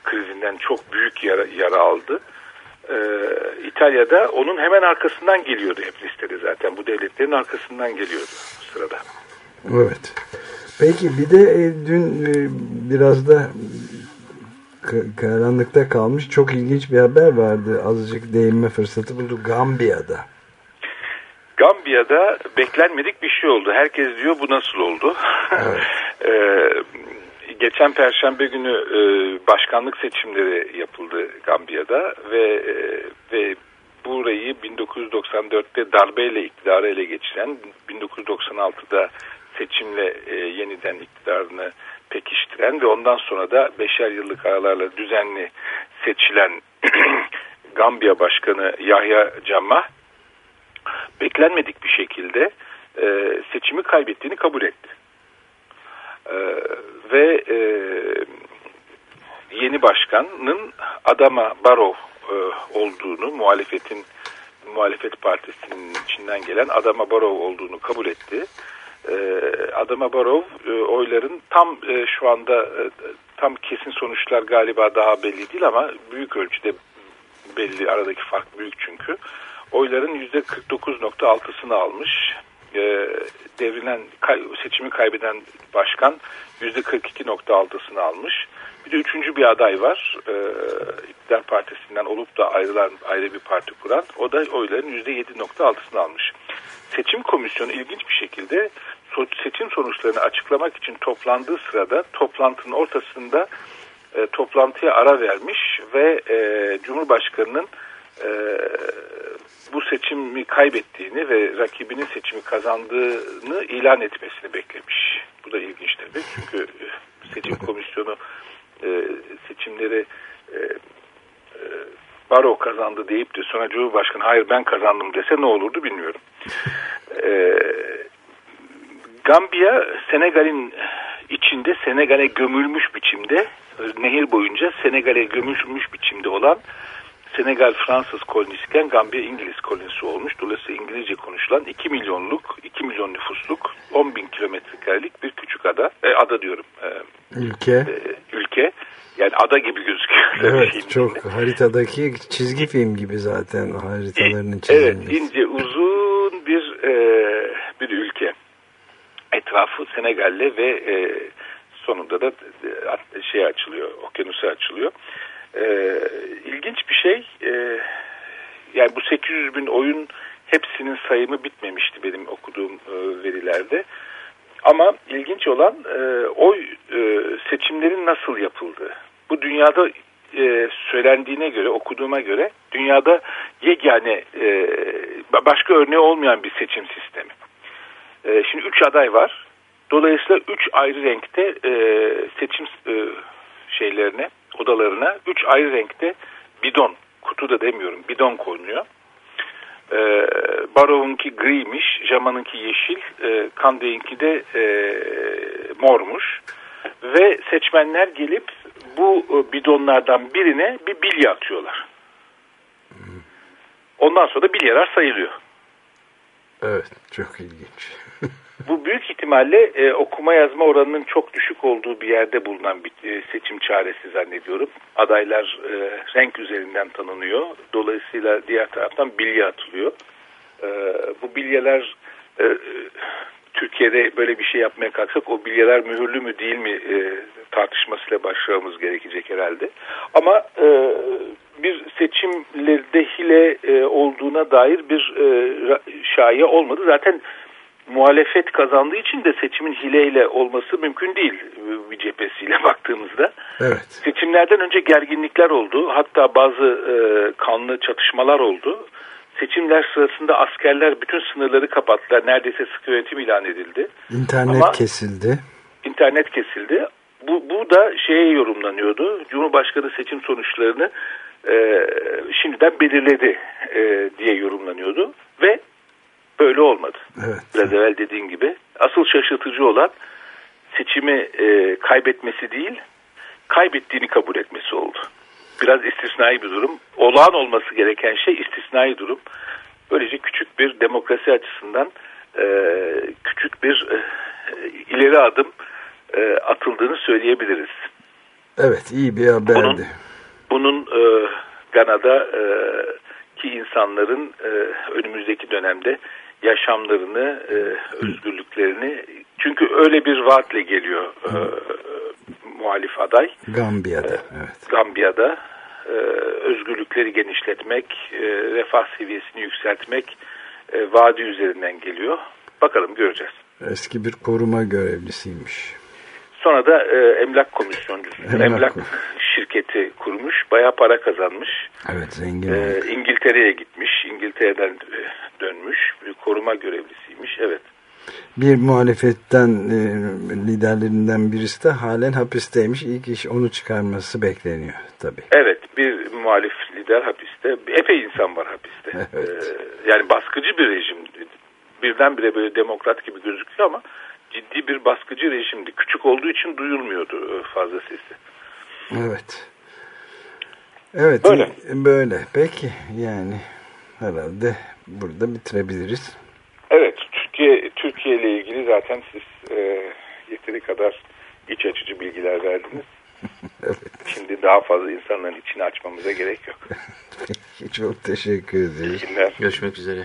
krizinden çok büyük yara, yara aldı. E, İtalya'da onun hemen arkasından geliyordu hep listede zaten bu devletlerin arkasından geliyordu sırada. Evet. Peki bir de e, dün e, biraz da karanlıkta kalmış çok ilginç bir haber vardı. Azıcık değinme fırsatı bulduk Gambiya'da. Gambiya'da beklenmedik bir şey oldu. Herkes diyor bu nasıl oldu? Evet. ee, geçen perşembe günü e, başkanlık seçimleri yapıldı Gambiya'da ve e, ve burayı 1994'te darbeyle iktidarı ele geçiren 1996'da seçimle e, yeniden iktidarını pekiştiren ve ondan sonra da beşer yıllık aralarla düzenli seçilen Gambiya Başkanı Yahya Camma beklenmedik bir şekilde e, seçimi kaybettiğini kabul etti. E, ve e, yeni başkanın Adama Barrow e, olduğunu muhalefetin muhalefet partisinin içinden gelen Adama Barrow olduğunu kabul etti Adama Barov e, oyların tam e, şu anda e, tam kesin sonuçlar galiba daha belli değil ama büyük ölçüde belli aradaki fark büyük çünkü oyların yüzde 49.6'sını almış e, devrilen seçimi kaybeden başkan %42.6'sını almış. Bir de üçüncü bir aday var. İktidar Partisi'nden olup da ayrılan ayrı bir parti kuran. O da oyların %7.6'sını almış. Seçim komisyonu ilginç bir şekilde seçim sonuçlarını açıklamak için toplandığı sırada toplantının ortasında e, toplantıya ara vermiş ve e, Cumhurbaşkanı'nın e, bu seçimi kaybettiğini ve rakibinin seçimi kazandığını ilan etmesini beklemiş. Bu da ilginç tabii çünkü e, seçim komisyonu e, seçimleri e, e, Baro kazandı deyip de sonra Cumhurbaşkanı hayır ben kazandım dese ne olurdu bilmiyorum. E, Gambiya Senegal'in içinde Senegal'e gömülmüş biçimde nehir boyunca Senegal'e gömülmüş biçimde olan Senegal Fransız kolonisiken Gambiya İngiliz kolonisi olmuş. Dolayısıyla İngilizce konuşulan 2 milyonluk, 2 milyon nüfusluk 10 bin kilometre karelik bir küçük ada, e, ada diyorum, e, Ülke. e, ülke. Yani ada gibi gözüküyor. Evet Şeyin çok haritadaki çizgi film gibi zaten haritalarının Evet çizilmesi. ince uzun bir e, bir ülke. Etrafı Senegal'le ve e, sonunda da e, şey açılıyor, okyanusu açılıyor. E, ilginç bir şey, e, yani bu 800 bin oyun hepsinin sayımı bitmemişti benim okuduğum e, verilerde. Ama ilginç olan e, oy e, seçimlerin nasıl yapıldığı. Bu dünyada e, söylendiğine göre, okuduğuma göre dünyada yegane e, ba- başka örneği olmayan bir seçim sistemi. E, şimdi üç aday var. Dolayısıyla üç ayrı renkte e, seçim e, şeylerine, odalarına üç ayrı renkte bidon, kutu da demiyorum, bidon konuyor. E, Barrow'unki griymiş, Jaman'ınki yeşil, e, Kandey'inki de e, mormuş. Ve seçmenler gelip bu e, bidonlardan birine bir bilye atıyorlar. Ondan sonra da bilyeler sayılıyor. Evet çok ilginç. Bu büyük ihtimalle e, okuma yazma oranının çok düşük olduğu bir yerde bulunan bir e, seçim çaresi zannediyorum. Adaylar e, renk üzerinden tanınıyor. Dolayısıyla diğer taraftan bilye atılıyor. E, bu bilyeler e, Türkiye'de böyle bir şey yapmaya kalksak o bilyeler mühürlü mü değil mi e, tartışmasıyla başlamamız gerekecek herhalde. Ama e, bir seçimlerde hile e, olduğuna dair bir e, şahiye olmadı. Zaten muhalefet kazandığı için de seçimin hileyle olması mümkün değil e, bir cephesiyle baktığımızda. Evet. Seçimlerden önce gerginlikler oldu. Hatta bazı e, kanlı çatışmalar oldu. Seçimler sırasında askerler bütün sınırları kapattılar. Neredeyse sıkı yönetim ilan edildi. İnternet Ama- kesildi. İnternet kesildi. Bu, bu da şeye yorumlanıyordu. Cumhurbaşkanı seçim sonuçlarını e, şimdiden belirledi e, diye yorumlanıyordu. Ve böyle olmadı. Evet. Biraz evvel dediğin gibi. Asıl şaşırtıcı olan seçimi e, kaybetmesi değil, kaybettiğini kabul etmesi oldu. Biraz istisnai bir durum. Olağan olması gereken şey istisnai durum. Böylece küçük bir demokrasi açısından e, küçük bir e, ileri adım e, atıldığını söyleyebiliriz. Evet iyi bir haberdi. Bunun- Bunun e, Gana'da e, ki insanların e, önümüzdeki dönemde yaşamlarını, e, özgürlüklerini çünkü öyle bir vaatle geliyor e, muhalif aday. Gambiya'da. Evet. Gambiya'da e, özgürlükleri genişletmek, e, refah seviyesini yükseltmek e, vaadi üzerinden geliyor. Bakalım göreceğiz. Eski bir koruma görevlisiymiş. Sonra da e, emlak komisyoncusu, Emlak emlak, şirketi kurmuş, bayağı para kazanmış. Evet zengin. E. İngiltere'ye gitmiş, İngiltere'den e, dönmüş, bir koruma görevlisiymiş. Evet. Bir muhalefetten e, liderlerinden birisi de halen hapisteymiş. İlk iş onu çıkarması bekleniyor tabii. Evet, bir muhalif lider hapiste. Epey insan var hapiste. Evet. Ee, yani baskıcı bir rejim. Birdenbire böyle demokrat gibi gözüküyor ama ciddi bir baskıcı rejimdi. Küçük olduğu için duyulmuyordu e, fazla sesi. Evet. Evet. Böyle. Böyle. Peki yani herhalde burada bitirebiliriz. Evet, Türkiye Türkiye ile ilgili zaten siz e, yeteri kadar iç açıcı bilgiler verdiniz. Evet. Şimdi daha fazla insanların içini açmamıza gerek yok. Peki, çok teşekkür ederiz. Görüşmek üzere.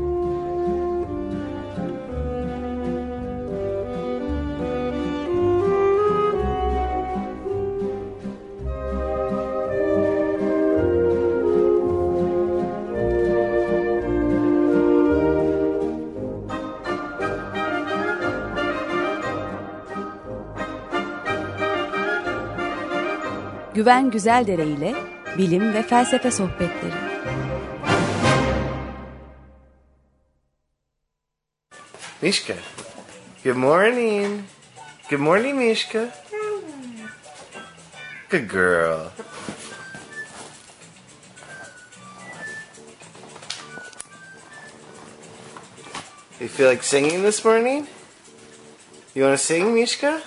Güven Güzeldere ile bilim ve felsefe sohbetleri. Mishka. Good morning. Good morning, Mishka. Good girl. You feel like singing this morning? You want to sing, Mishka?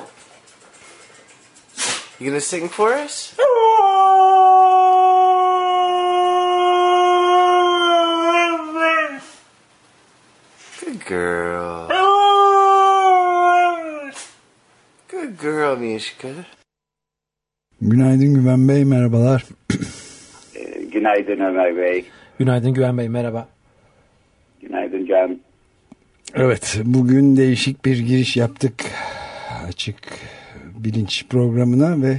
You gonna sing for us? Good girl. Good girl, Mishka. Günaydın Güven Bey, merhabalar. Günaydın Ömer Bey. Günaydın Güven Bey, merhaba. Günaydın Can. Evet, bugün değişik bir giriş yaptık. Açık bilinç programına ve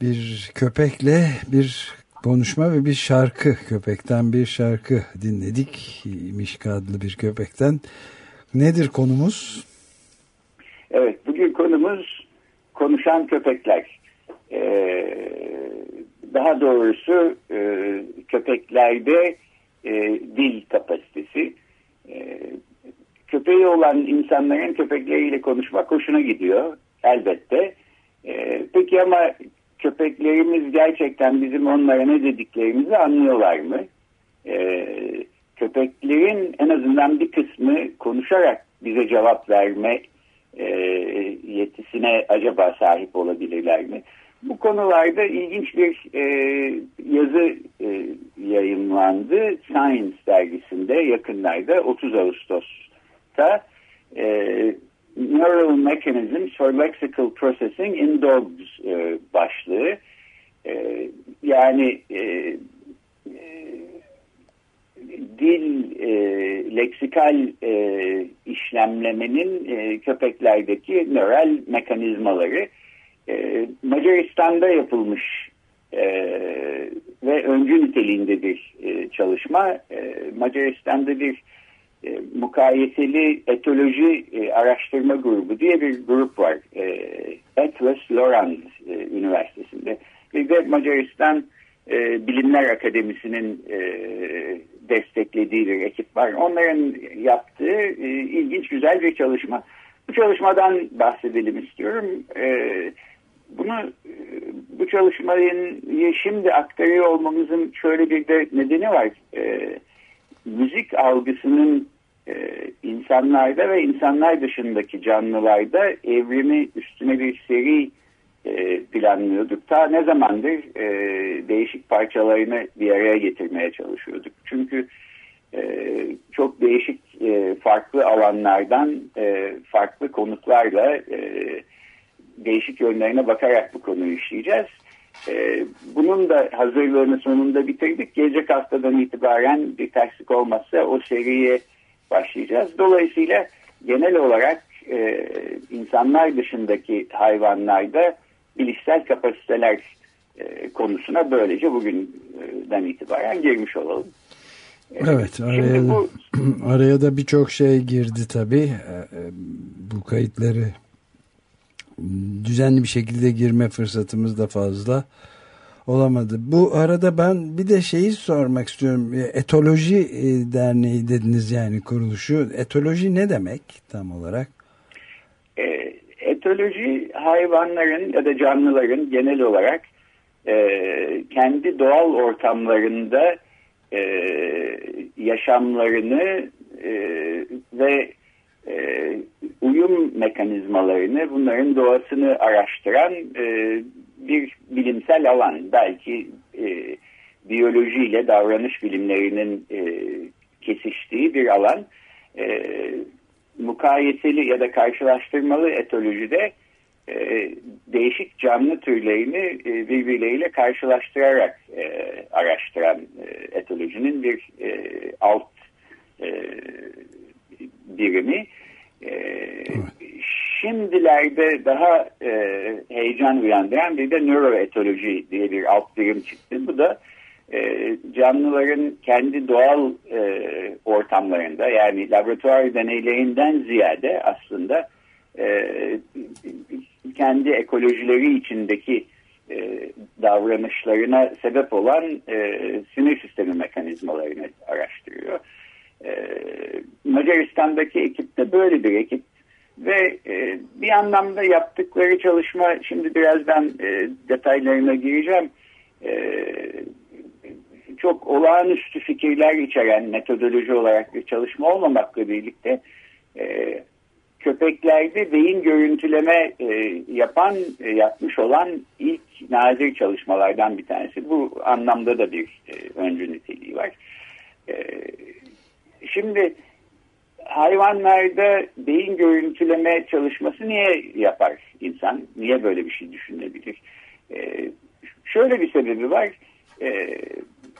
bir köpekle bir konuşma ve bir şarkı köpekten bir şarkı dinledik. Mişka adlı bir köpekten. Nedir konumuz? Evet bugün konumuz konuşan köpekler. Ee, daha doğrusu e, köpeklerde e, dil kapasitesi. E, köpeği olan insanların köpekleriyle konuşmak hoşuna gidiyor elbette. E, peki ama köpeklerimiz gerçekten bizim onlara ne dediklerimizi anlıyorlar mı? E, köpeklerin en azından bir kısmı konuşarak bize cevap verme e, yetisine acaba sahip olabilirler mi? Bu konularda ilginç bir e, yazı e, yayınlandı Science dergisinde yakınlarda 30 Ağustos'ta e, Neural Mechanisms for Lexical Processing in Dogs e, başlığı. E, yani e, e, dil e, leksikal e, işlemlemenin e, köpeklerdeki nöral mekanizmaları e, Macaristan'da yapılmış e, ve öncü niteliğinde bir e, çalışma. E, Macaristan'da bir e, mukayeseli etoloji e, araştırma grubu diye bir grup var. E, Atlas Lorenz e, Üniversitesi'nde. De Macaristan e, Bilimler Akademisi'nin e, desteklediği bir ekip var. Onların yaptığı e, ilginç güzel bir çalışma. Bu çalışmadan bahsedelim istiyorum. E, bunu e, bu çalışmayı şimdi aktarıyor olmamızın şöyle bir de nedeni var. E, müzik algısının e, insanlarda ve insanlar dışındaki canlılarda evrimi üstüne bir seri e, planlıyorduk. Ta ne zamandır e, değişik parçalarını bir araya getirmeye çalışıyorduk. Çünkü e, çok değişik e, farklı alanlardan e, farklı konuklarla e, değişik yönlerine bakarak bu konuyu işleyeceğiz. E, bunun da hazırlığını sonunda bitirdik. Gelecek haftadan itibaren bir terslik olmazsa o seriye başlayacağız. Dolayısıyla genel olarak e, insanlar dışındaki hayvanlarda bilişsel kapasiteler e, konusuna böylece bugünden itibaren girmiş olalım. Evet, araya, bu, araya da birçok şey girdi tabii. Bu kayıtları düzenli bir şekilde girme fırsatımız da fazla olamadı. Bu arada ben bir de şeyi sormak istiyorum. Etoloji Derneği dediniz yani kuruluşu. Etoloji ne demek tam olarak? Etoloji hayvanların ya da canlıların genel olarak e, kendi doğal ortamlarında e, yaşamlarını e, ve e, mekanizmalarını, bunların doğasını araştıran e, bir bilimsel alan. Belki e, biyolojiyle davranış bilimlerinin e, kesiştiği bir alan. E, mukayeseli ya da karşılaştırmalı etolojide e, değişik canlı türlerini e, birbirleriyle karşılaştırarak e, araştıran e, etolojinin bir e, alt e, birimi. E, şimdilerde daha e, heyecan uyandıran bir de nöroetoloji diye bir alt birim çıktı. Bu da e, canlıların kendi doğal e, ortamlarında yani laboratuvar deneylerinden ziyade aslında e, kendi ekolojileri içindeki e, davranışlarına sebep olan e, sinir sistemi mekanizmalarını araştırıyor. E, Macaristan'daki ekip de böyle bir ekip ve e, bir anlamda yaptıkları çalışma şimdi birazdan e, detaylarına gireceğim. E, çok olağanüstü fikirler içeren metodoloji olarak bir çalışma olmamakla birlikte e, köpeklerde beyin görüntüleme e, yapan e, yapmış olan ilk nadir çalışmalardan bir tanesi. Bu anlamda da bir e, öncü niteliği var. E, şimdi hayvanlarda beyin görüntüleme çalışması niye yapar insan? Niye böyle bir şey düşünebilir? E, şöyle bir sebebi var. E,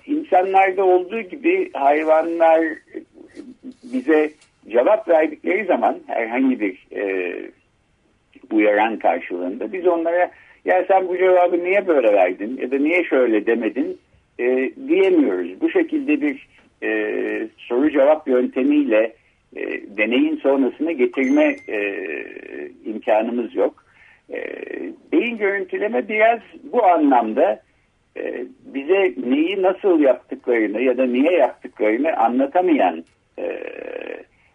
insanlarda olduğu gibi hayvanlar bize cevap verdikleri zaman herhangi bir e, uyaran karşılığında biz onlara ya sen bu cevabı niye böyle verdin ya da niye şöyle demedin e, diyemiyoruz. Bu şekilde bir e, soru cevap yöntemiyle e, deneyin sonrasını getirme e, imkanımız yok. E, beyin görüntüleme biraz bu anlamda e, bize neyi nasıl yaptıklarını ya da niye yaptıklarını anlatamayan e,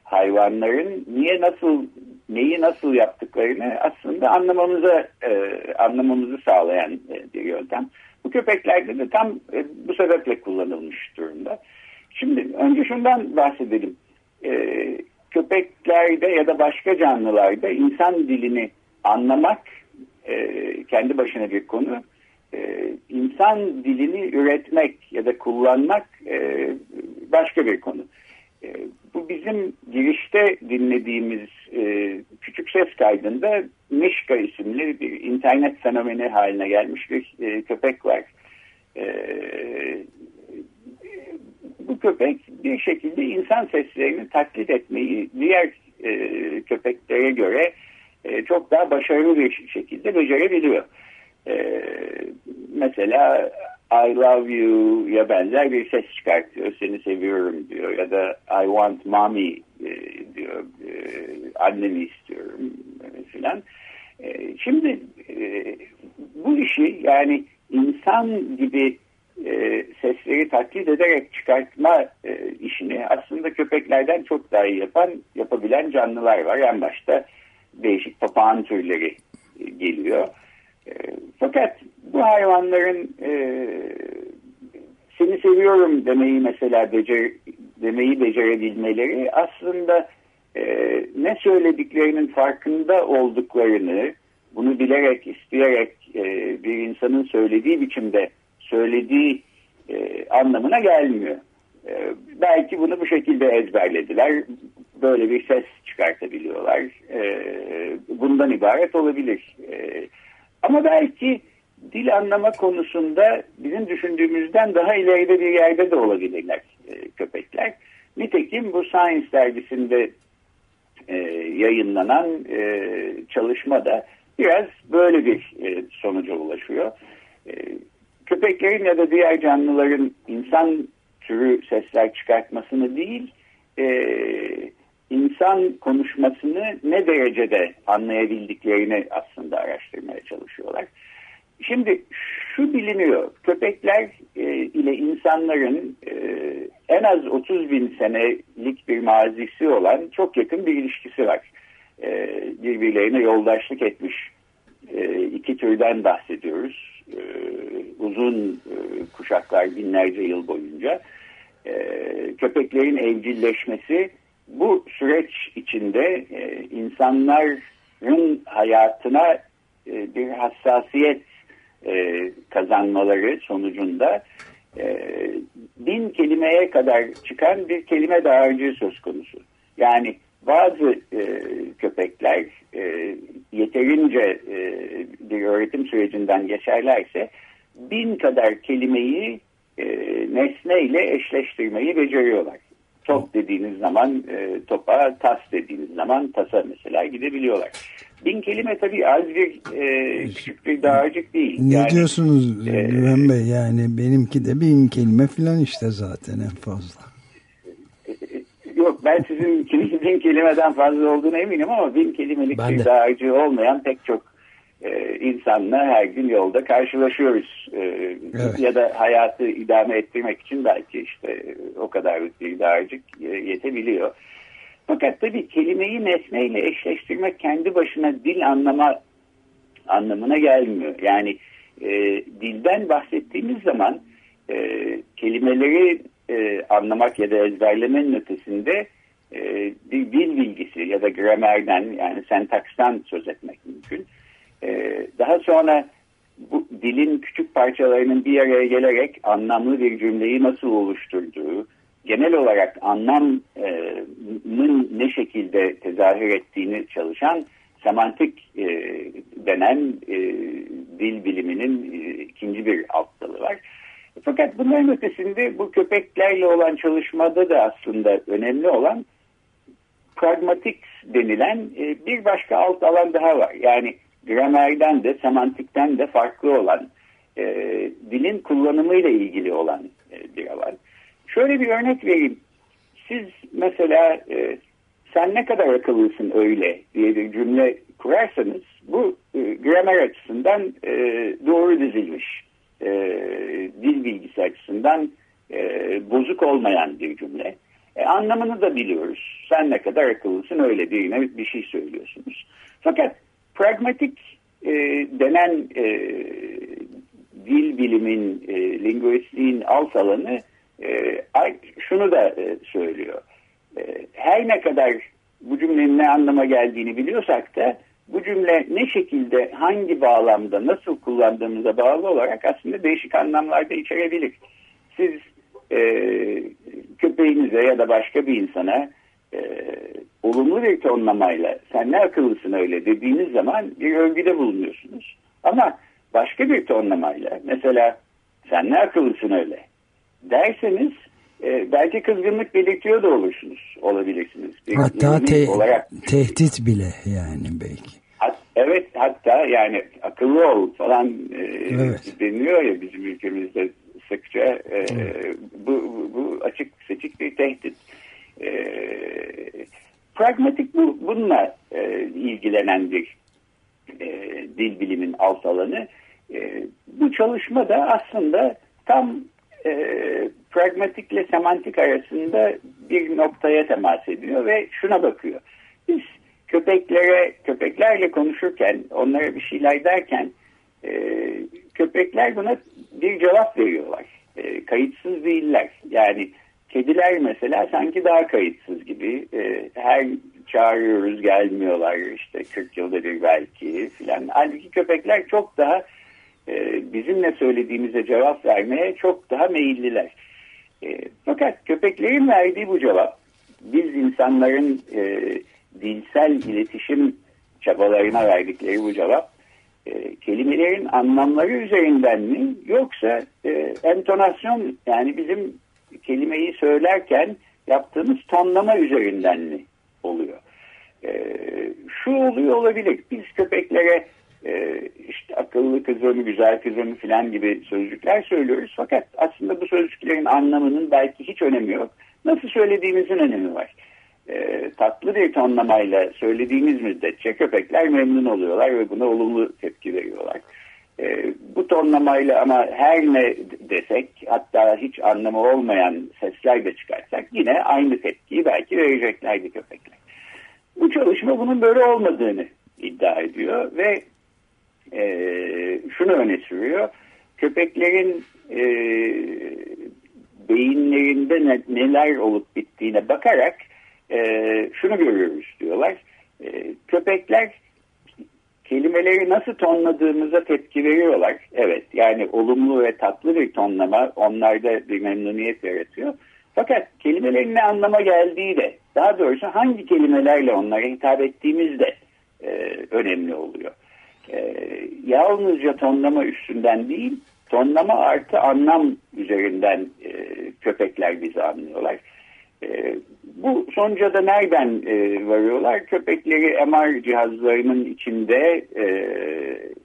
hayvanların niye nasıl neyi nasıl yaptıklarını aslında anlamamıza e, anlamamızı sağlayan e, bir yöntem. Bu köpeklerde de tam e, bu sebeple kullanılmış durumda. Şimdi önce şundan bahsedelim. E, köpeklerde ya da başka canlılarda insan dilini anlamak e, kendi başına bir konu. E, insan dilini üretmek ya da kullanmak e, başka bir konu. E, bu bizim girişte dinlediğimiz e, küçük ses kaydında Mişka isimli bir internet fenomeni haline gelmiş bir e, köpek var. E, bu köpek bir şekilde insan seslerini taklit etmeyi diğer e, köpeklere göre e, çok daha başarılı bir şekilde becerebiliyor. E, mesela I love you ya benzer bir ses çıkartıyor. Seni seviyorum diyor ya da I want mommy e, diyor. E, annemi istiyorum e, filan. E, şimdi e, bu işi yani insan gibi e, sesleri taklit ederek çıkartma e, işini aslında köpeklerden çok daha iyi yapan, yapabilen canlılar var. En başta değişik papağan türleri e, geliyor. E, fakat bu hayvanların e, seni seviyorum demeyi mesela becer, demeyi becerebilmeleri aslında e, ne söylediklerinin farkında olduklarını bunu bilerek isteyerek e, bir insanın söylediği biçimde söylediği e, anlamına gelmiyor. E, belki bunu bu şekilde ezberlediler. Böyle bir ses çıkartabiliyorlar. E, bundan ibaret olabilir. E, ama belki dil anlama konusunda bizim düşündüğümüzden daha ileride bir yerde de olabilirler e, köpekler. Nitekim bu Science dergisinde e, yayınlanan e, çalışmada biraz böyle bir e, sonuca ulaşıyor. E, köpeklerin ya da diğer canlıların insan türü sesler çıkartmasını değil, e, insan konuşmasını ne derecede anlayabildiklerini aslında araştırmaya çalışıyorlar. Şimdi şu biliniyor, köpekler e, ile insanların e, en az 30 bin senelik bir mazisi olan çok yakın bir ilişkisi var. E, birbirlerine yoldaşlık etmiş e, iki türden bahsediyoruz. E, uzun e, kuşaklar binlerce yıl boyunca. E, köpeklerin evcilleşmesi bu süreç içinde e, insanlar onların hayatına e, bir hassasiyet e, kazanmaları sonucunda bin kelimeye kadar çıkan bir kelime dağarcığı söz konusu. Yani bazı e, köpekler e, yeterince e, bir öğretim sürecinden geçerlerse bin kadar kelimeyi e, nesneyle eşleştirmeyi beceriyorlar. Top dediğiniz zaman e, topa, tas dediğiniz zaman tasa mesela gidebiliyorlar. Bin kelime tabii az bir e, küçük bir dağarcık değil. Ne yani, diyorsunuz e, Güven Bey? Yani benimki de bin kelime falan işte zaten en fazla. Ben sizin bin kelimeden fazla olduğuna eminim ama bin kelimelik Ben bir dağarcığı olmayan pek çok e, insanla her gün yolda karşılaşıyoruz. E, Evet. Ya da hayatı idame ettirmek için belki işte o kadar bir dağarcık e, yetebiliyor. Fakat tabii kelimeyi nesneyle eşleştirmek kendi başına dil anlama anlamına gelmiyor. Yani e, dilden bahsettiğimiz zaman e, kelimeleri e, anlamak ya da ezberlemenin ötesinde e, dil bilgisi ya da gramerden yani sentakstan söz etmek mümkün. E, daha sonra bu dilin küçük parçalarının bir araya gelerek anlamlı bir cümleyi nasıl oluşturduğu, genel olarak anlamın ne şekilde tezahür ettiğini çalışan semantik e, denen e, dil biliminin ikinci bir alt dalı var. Fakat bunların ötesinde bu köpeklerle olan çalışmada da aslında önemli olan pragmatik denilen e, bir başka alt alan daha var. Yani gramerden de semantikten de farklı olan e, dilin kullanımıyla ilgili olan e, bir alan. Şöyle bir örnek vereyim. Siz mesela e, sen ne kadar akıllısın öyle diye bir cümle kurarsanız bu e, gramer açısından e, doğru dizilmiş. E, dil bilgisi açısından e, bozuk olmayan bir cümle. E, anlamını da biliyoruz. Sen ne kadar akıllısın öyle birine bir şey söylüyorsunuz. Fakat pragmatik e, denen e, dil bilimin, e, linguistiğin alt alanı e, şunu da e, söylüyor. E, her ne kadar bu cümlenin ne anlama geldiğini biliyorsak da bu cümle ne şekilde, hangi bağlamda, nasıl kullandığımıza bağlı olarak aslında değişik anlamlarda içerebilir. Siz e, köpeğinize ya da başka bir insana e, olumlu bir tonlamayla sen ne akıllısın öyle dediğiniz zaman bir övgüde bulunuyorsunuz. Ama başka bir tonlamayla mesela sen ne akıllısın öyle derseniz e, belki kızgınlık belirtiyor da olursunuz, olabilirsiniz. Bir Hatta te- olarak tehdit bile yani belki. Hat- evet hatta yani akıllı ol falan e, Evet. deniliyor ya bizim ülkemizde sıkça e, bu, bu, açık seçik bir tehdit. E, pragmatik bu, bununla e, ilgilenen bir e, dil bilimin alt alanı. E, bu çalışma da aslında tam e, pragmatikle semantik arasında bir noktaya temas ediyor ve şuna bakıyor. Biz köpeklere, köpeklerle konuşurken, onlara bir şeyler derken e, köpekler buna bir cevap veriyorlar. E, kayıtsız değiller. Yani kediler mesela sanki daha kayıtsız gibi. E, her çağırıyoruz gelmiyorlar işte 40 yılda bir belki filan. Halbuki köpekler çok daha e, bizimle söylediğimize cevap vermeye çok daha meyilliler. E, fakat köpeklerin verdiği bu cevap biz insanların e, dilsel iletişim çabalarına verdikleri bu cevap e, kelimelerin anlamları üzerinden mi yoksa e, entonasyon yani bizim kelimeyi söylerken yaptığımız tonlama üzerinden mi oluyor? E, şu oluyor olabilir. Biz köpeklere e, işte akıllı kızım, güzel kızım filan gibi sözcükler söylüyoruz. Fakat aslında bu sözcüklerin anlamının belki hiç önemi yok. Nasıl söylediğimizin önemi var. E, tatlı bir tonlamayla söylediğimiz müddetçe köpekler memnun oluyorlar ve buna olumlu tepki veriyorlar. E, bu tonlamayla ama her ne desek hatta hiç anlamı olmayan sesler de çıkarsak yine aynı tepkiyi belki vereceklerdi köpekler. Bu çalışma bunun böyle olmadığını iddia ediyor ve e, şunu öne sürüyor. Köpeklerin e, beyinlerinde ne, neler olup bittiğine bakarak e, şunu görüyoruz diyorlar. E, köpekler kelimeleri nasıl tonladığımıza tepki veriyorlar. Evet yani olumlu ve tatlı bir tonlama onlarda bir memnuniyet yaratıyor. Fakat kelimelerin ne anlama geldiği de daha doğrusu hangi kelimelerle onlara hitap ettiğimiz de e, önemli oluyor. E, yalnızca tonlama üstünden değil tonlama artı anlam üzerinden e, köpekler bizi anlıyorlar. E, bu sonuca da nereden e, varıyorlar? Köpekleri MR cihazlarının içinde e,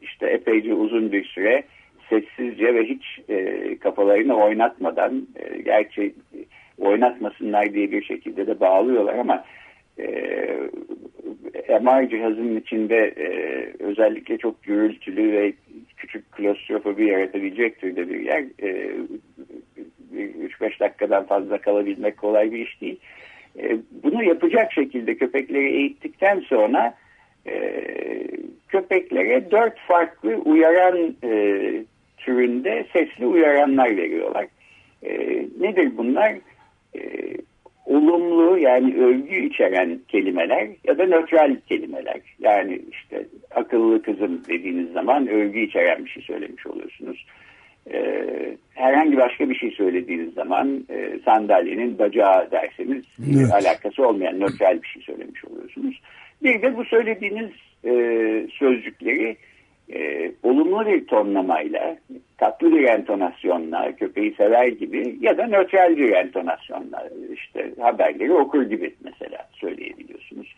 işte epeyce uzun bir süre sessizce ve hiç e, kafalarını oynatmadan e, gerçi oynatmasınlar diye bir şekilde de bağlıyorlar ama e, MR cihazının içinde e, özellikle çok gürültülü ve küçük klostrofobi yaratabilecek türde bir yer. E, 3-5 dakikadan fazla kalabilmek kolay bir iş değil. E, bunu yapacak şekilde köpekleri eğittikten sonra e, köpeklere dört farklı uyaran e, türünde sesli uyaranlar veriyorlar. Nedir bunlar? Olumlu yani övgü içeren kelimeler ya da nötral kelimeler. Yani işte akıllı kızım dediğiniz zaman övgü içeren bir şey söylemiş oluyorsunuz. Ee, herhangi başka bir şey söylediğiniz zaman e, sandalyenin bacağı derseniz evet. alakası olmayan nötral bir şey söylemiş oluyorsunuz. Bir de bu söylediğiniz e, sözcükleri e, olumlu bir tonlamayla, tatlı bir entonasyonla, köpeği sever gibi ya da nötral bir entonasyonla işte haberleri okur gibi mesela söyleyebiliyorsunuz.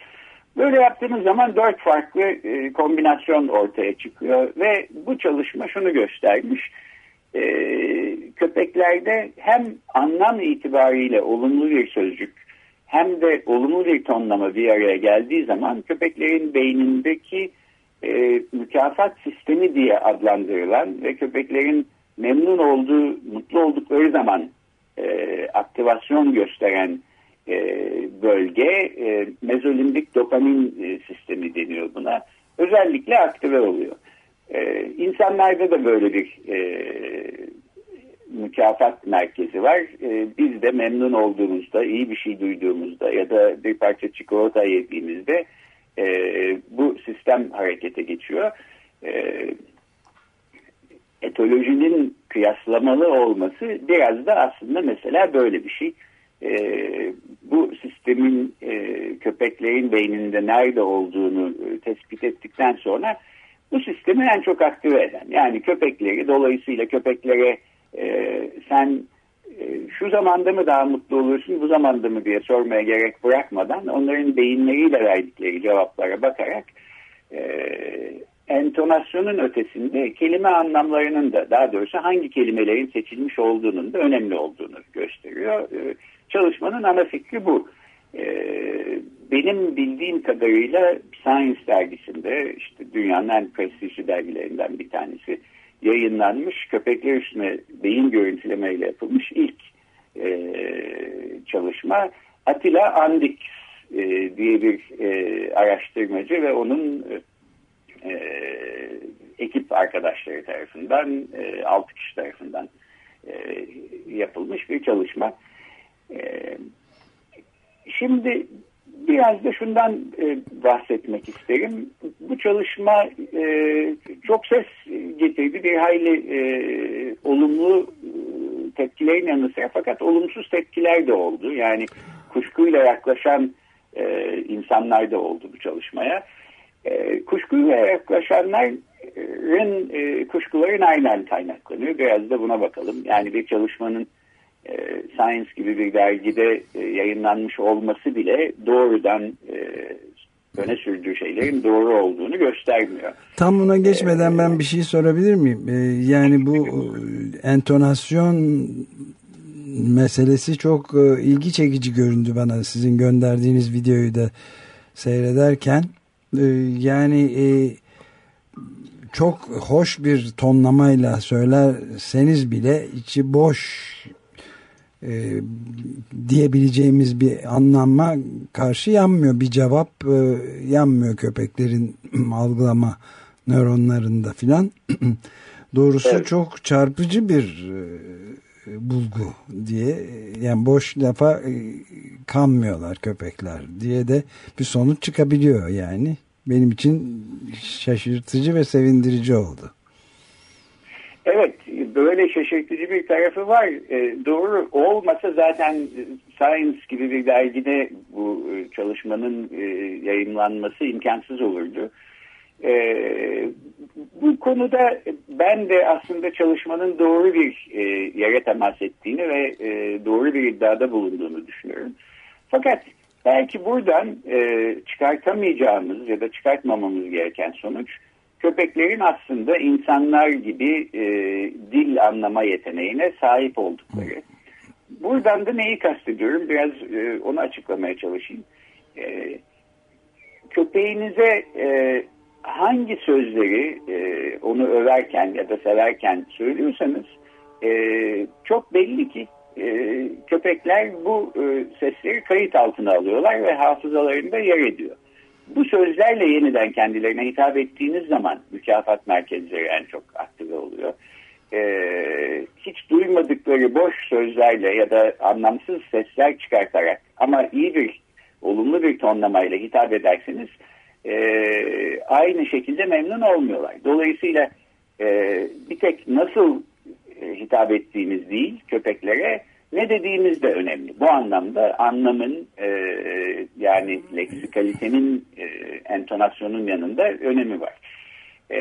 Böyle yaptığınız zaman dört farklı e, kombinasyon ortaya çıkıyor ve bu çalışma şunu göstermiş. E, köpeklerde hem anlam itibariyle olumlu bir sözcük hem de olumlu bir tonlama bir araya geldiği zaman köpeklerin beynindeki e, mükafat sistemi diye adlandırılan ve köpeklerin memnun olduğu, mutlu oldukları zaman e, aktivasyon gösteren e, bölge e, mezolimbik dopamin e, sistemi deniyor buna. Özellikle aktive oluyor. E, insanlarda da böyle bir e, mükafat merkezi var. E, biz de memnun olduğumuzda, iyi bir şey duyduğumuzda ya da bir parça çikolata yediğimizde e, bu sistem harekete geçiyor. E, etolojinin kıyaslamalı olması biraz da aslında mesela böyle bir şey. E, bu sistemin e, köpeklerin beyninde nerede olduğunu e, tespit ettikten sonra bu sistemi en çok aktive eden yani köpekleri dolayısıyla köpeklere e, sen e, şu zamanda mı daha mutlu olursun bu zamanda mı diye sormaya gerek bırakmadan onların beyinleriyle verdikleri cevaplara bakarak e, entonasyonun ötesinde kelime anlamlarının da daha doğrusu hangi kelimelerin seçilmiş olduğunun da önemli olduğunu gösteriyor. E, çalışmanın ana fikri bu. E, benim bildiğim kadarıyla Science dergisinde işte dünyanın en prestijli dergilerinden bir tanesi yayınlanmış köpekler üstüne beyin görüntülemeyle yapılmış ilk e, çalışma Atilla Andix e, diye bir e, araştırmacı ve onun e, ekip arkadaşları tarafından e, 6 kişi tarafından e, yapılmış bir çalışma. E, şimdi biraz da şundan e, bahsetmek isterim. Bu çalışma e, çok ses getirdi. Bir hayli e, olumlu e, tepkilerin yanı sıra fakat olumsuz tepkiler de oldu. Yani kuşkuyla yaklaşan e, insanlar da oldu bu çalışmaya. E, kuşkuyla yaklaşanların e, kuşkuları nereden kaynaklanıyor? Biraz da buna bakalım. Yani bir çalışmanın e, Science gibi bir dergide e, yayınlanmış olması bile doğrudan e, öne sürdüğü şeylerin doğru olduğunu göstermiyor. Tam buna geçmeden ben bir şey sorabilir miyim? yani bu entonasyon meselesi çok ilgi çekici göründü bana sizin gönderdiğiniz videoyu da seyrederken. yani çok hoş bir tonlamayla söylerseniz bile içi boş e, diyebileceğimiz bir anlamma karşı yanmıyor. Bir cevap e, yanmıyor köpeklerin algılama nöronlarında filan. Doğrusu evet. çok çarpıcı bir e, bulgu diye yani boş lafa e, kanmıyorlar köpekler diye de bir sonuç çıkabiliyor yani. benim için şaşırtıcı ve sevindirici oldu. Evet, böyle şaşırtıcı bir tarafı var. E, doğru olmasa zaten Science gibi bir dergide bu e, çalışmanın e, yayınlanması imkansız olurdu. E, bu konuda ben de aslında çalışmanın doğru bir e, yere temas ettiğini ve e, doğru bir iddiada bulunduğunu düşünüyorum. Fakat belki buradan e, çıkartamayacağımız ya da çıkartmamamız gereken sonuç köpeklerin aslında insanlar gibi e, dil anlama yeteneğine sahip oldukları. Buradan da neyi kastediyorum? Biraz e, onu açıklamaya çalışayım. E, köpeğinize e, hangi sözleri e, onu överken ya da severken söylüyorsanız e, çok belli ki e, köpekler bu e, sesleri kayıt altına alıyorlar ve hafızalarında yer ediyor. Bu sözlerle yeniden kendilerine hitap ettiğiniz zaman mükafat merkezleri en çok aktive oluyor. Ee, hiç duymadıkları boş sözlerle ya da anlamsız sesler çıkartarak ama iyi bir, olumlu bir tonlamayla hitap ederseniz e, aynı şekilde memnun olmuyorlar. Dolayısıyla e, bir tek nasıl e, hitap ettiğimiz değil köpeklere ne dediğimiz de önemli. Bu anlamda anlamın e, yani leksikalitenin e, entonasyonun yanında önemi var. E,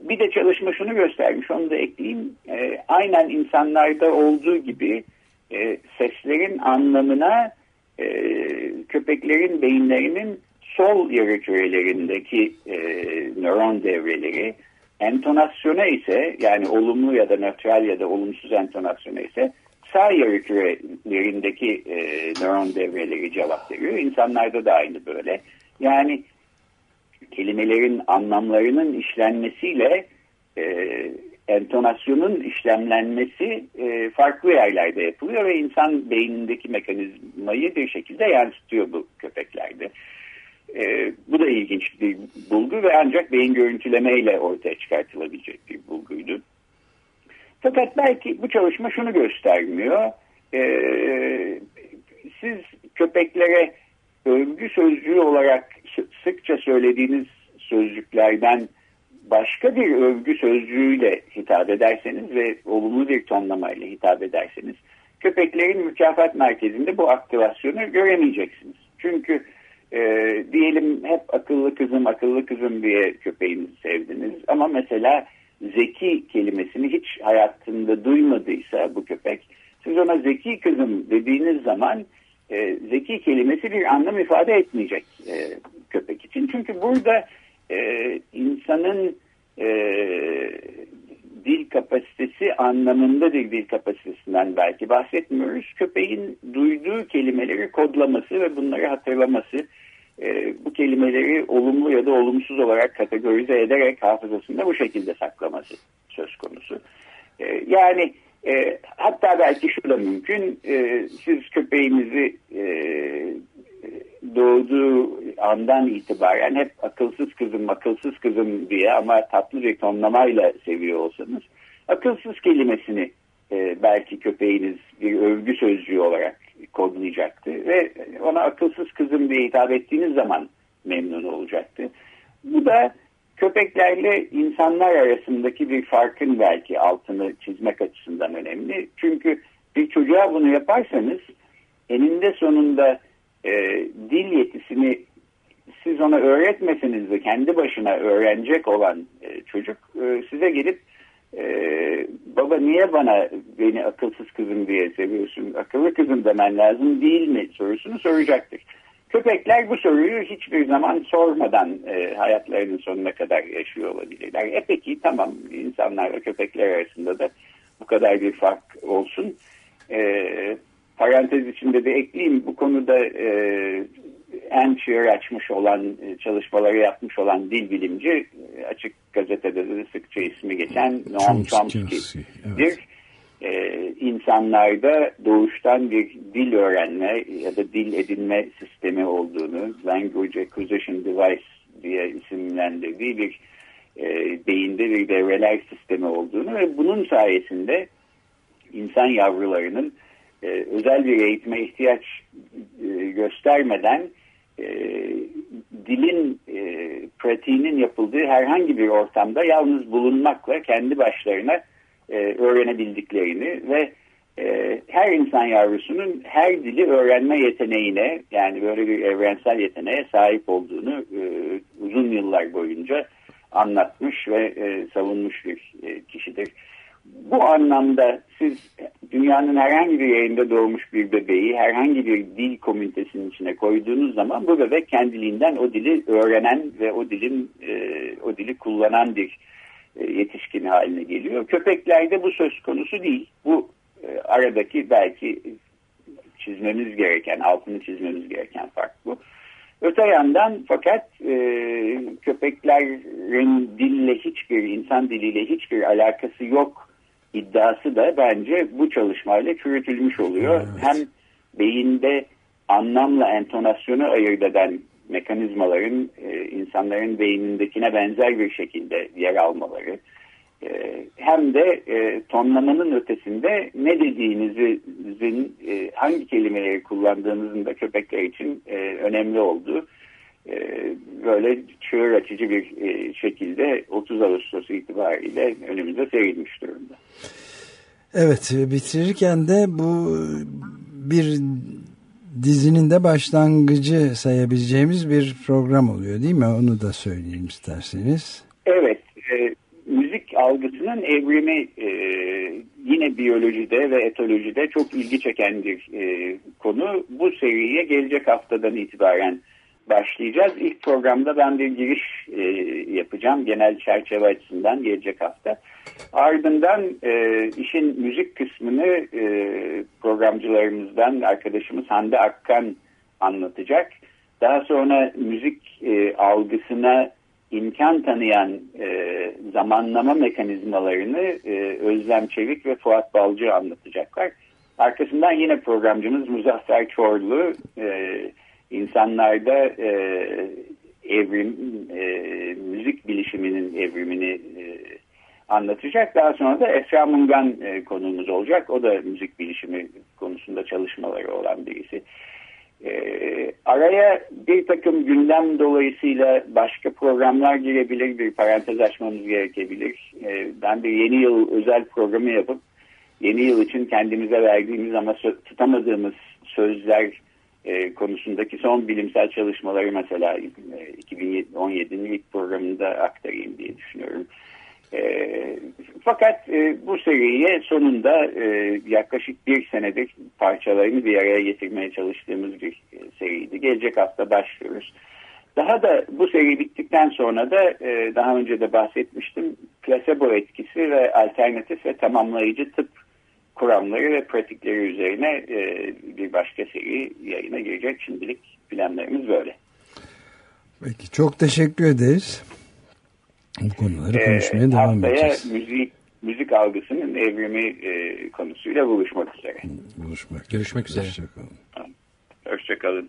bir de çalışma şunu göstermiş onu da ekleyeyim. E, aynen insanlarda olduğu gibi e, seslerin anlamına e, köpeklerin beyinlerinin sol yarı kürelerindeki e, nöron devreleri entonasyona ise yani olumlu ya da nötral ya da olumsuz entonasyona ise sağ yarı e, nöron devreleri cevap veriyor. İnsanlarda da aynı böyle. Yani kelimelerin anlamlarının işlenmesiyle e, entonasyonun işlemlenmesi e, farklı yerlerde yapılıyor ve insan beynindeki mekanizmayı bir şekilde yansıtıyor bu köpeklerde. E, bu da ilginç bir bulgu ve ancak beyin görüntülemeyle ortaya çıkartılabilecek bir bulguydu. Fakat belki bu çalışma şunu göstermiyor. E, siz köpeklere övgü sözcüğü olarak sıkça söylediğiniz sözcüklerden başka bir övgü sözcüğüyle hitap ederseniz ve olumlu bir tonlamayla hitap ederseniz köpeklerin mükafat merkezinde bu aktivasyonu göremeyeceksiniz. Çünkü e, diyelim hep akıllı kızım akıllı kızım diye köpeğinizi sevdiniz ama mesela zeki kelimesini hiç hayatında duymadıysa bu köpek siz ona zeki kızım dediğiniz zaman e, zeki kelimesi bir anlam ifade etmeyecek e, köpek için. Çünkü burada e, insanın e, dil kapasitesi anlamında bir dil kapasitesinden belki bahsetmiyoruz. Köpeğin duyduğu kelimeleri kodlaması ve bunları hatırlaması e, bu kelimeleri olumlu ya da olumsuz olarak kategorize ederek hafızasında bu şekilde saklaması söz konusu. E, yani e, hatta belki şu da mümkün e, siz köpeğinizi e, doğduğu andan itibaren hep akılsız kızım akılsız kızım diye ama tatlı bir tonlamayla seviyor olsanız akılsız kelimesini e, belki köpeğiniz bir övgü sözcüğü olarak kodlayacaktı ve ona akılsız kızım diye hitap ettiğiniz zaman memnun olacaktı. Bu da köpeklerle insanlar arasındaki bir farkın belki altını çizmek açısından önemli. Çünkü bir çocuğa bunu yaparsanız eninde sonunda e, dil yetisini siz ona öğretmeseniz de kendi başına öğrenecek olan e, çocuk e, size gelip ee, baba niye bana beni akılsız kızım diye seviyorsun akıllı kızım demen lazım değil mi sorusunu soracaktır. Köpekler bu soruyu hiçbir zaman sormadan e, hayatlarının sonuna kadar yaşıyor olabilirler. E peki tamam insanlar köpekler arasında da bu kadar bir fark olsun. E, parantez içinde de ekleyeyim bu konuda e, Antier açmış olan e, çalışmaları yapmış olan dil bilimci e, açık gazetede de sıkça ismi geçen Noam Chomsky'dir. Evet. Ee, insanlarda doğuştan bir dil öğrenme ya da dil edinme sistemi olduğunu Language Acquisition Device diye isimlendirdiği bir e, beyinde bir devreler sistemi olduğunu ve bunun sayesinde insan yavrularının e, özel bir eğitime ihtiyaç e, göstermeden e, dilin e, pratiğinin yapıldığı herhangi bir ortamda yalnız bulunmakla kendi başlarına e, öğrenebildiklerini ve e, her insan yavrusunun her dili öğrenme yeteneğine yani böyle bir evrensel yeteneğe sahip olduğunu e, uzun yıllar boyunca anlatmış ve e, savunmuş bir e, kişidir. Bu anlamda siz dünyanın herhangi bir yerinde doğmuş bir bebeği herhangi bir dil komünitesinin içine koyduğunuz zaman bu bebek kendiliğinden o dili öğrenen ve o dilin e, o dili kullanan bir e, yetişkin haline geliyor. Köpeklerde bu söz konusu değil. Bu e, aradaki belki çizmemiz gereken, altını çizmemiz gereken fark bu. Öte yandan fakat e, köpeklerin dille hiçbir, insan diliyle hiçbir alakası yok iddiası da bence bu çalışmayla çürütülmüş oluyor. Evet. Hem beyinde anlamla entonasyonu ayırt eden mekanizmaların e, insanların beynindekine benzer bir şekilde yer almaları, e, hem de e, tonlamanın ötesinde ne dediğinizin e, hangi kelimeleri kullandığınızın da köpekler için e, önemli olduğu böyle çığır açıcı bir e, şekilde 30 Ağustos itibariyle önümüze serilmiş durumda. Evet bitirirken de bu bir dizinin de başlangıcı sayabileceğimiz bir program oluyor değil mi? Onu da söyleyeyim isterseniz. Evet. E, müzik algısının evrimi e, yine biyolojide ve etolojide çok ilgi çeken bir e, konu. Bu seriye gelecek haftadan itibaren başlayacağız. İlk programda ben bir giriş e, yapacağım genel çerçeve açısından gelecek hafta. Ardından e, işin müzik kısmını e, programcılarımızdan arkadaşımız Hande Akkan anlatacak. Daha sonra müzik e, algısına imkan tanıyan e, zamanlama mekanizmalarını e, Özlem Çevik ve Fuat Balcı anlatacaklar. Arkasından yine programcımız Muzaffer Çorlu e, insanlarda e, evrim, e, müzik bilişiminin evrimini e, anlatacak. Daha sonra da Esra Mungan e, konuğumuz olacak. O da müzik bilişimi konusunda çalışmaları olan birisi. E, araya bir takım gündem dolayısıyla başka programlar girebilir, bir parantez açmamız gerekebilir. E, ben bir yeni yıl özel programı yapıp yeni yıl için kendimize verdiğimiz ama tutamadığımız sözler e, konusundaki son bilimsel çalışmaları mesela e, 2017'nin ilk programında aktarayım diye düşünüyorum. E, fakat e, bu seriye sonunda e, yaklaşık bir senedir parçalarını bir araya getirmeye çalıştığımız bir e, seriydi. Gelecek hafta başlıyoruz. Daha da bu seri bittikten sonra da e, daha önce de bahsetmiştim plasebo etkisi ve alternatif ve tamamlayıcı tıp kuramları ve pratikleri üzerine e, bir başka seri yayına girecek. Şimdilik planlarımız böyle. Peki çok teşekkür ederiz. Bu konuları konuşmaya ee, devam edeceğiz. müzik müzik algısının evrimi e, konusuyla buluşmak üzere. Buluşmak. Görüşmek üzere. Hoşçakalın. Hoşçakalın.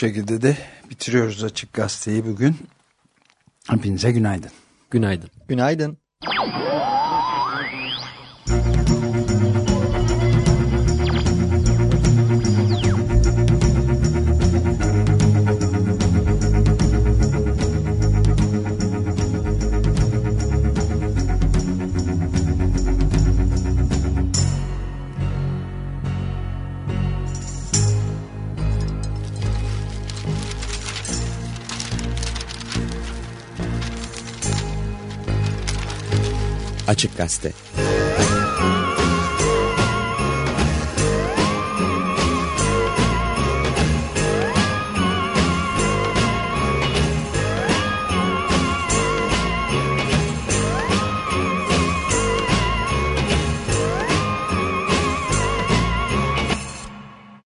Şekilde de bitiriyoruz Açık Gazete'yi bugün. Hepinize günaydın. Günaydın. Günaydın. Açık Gazete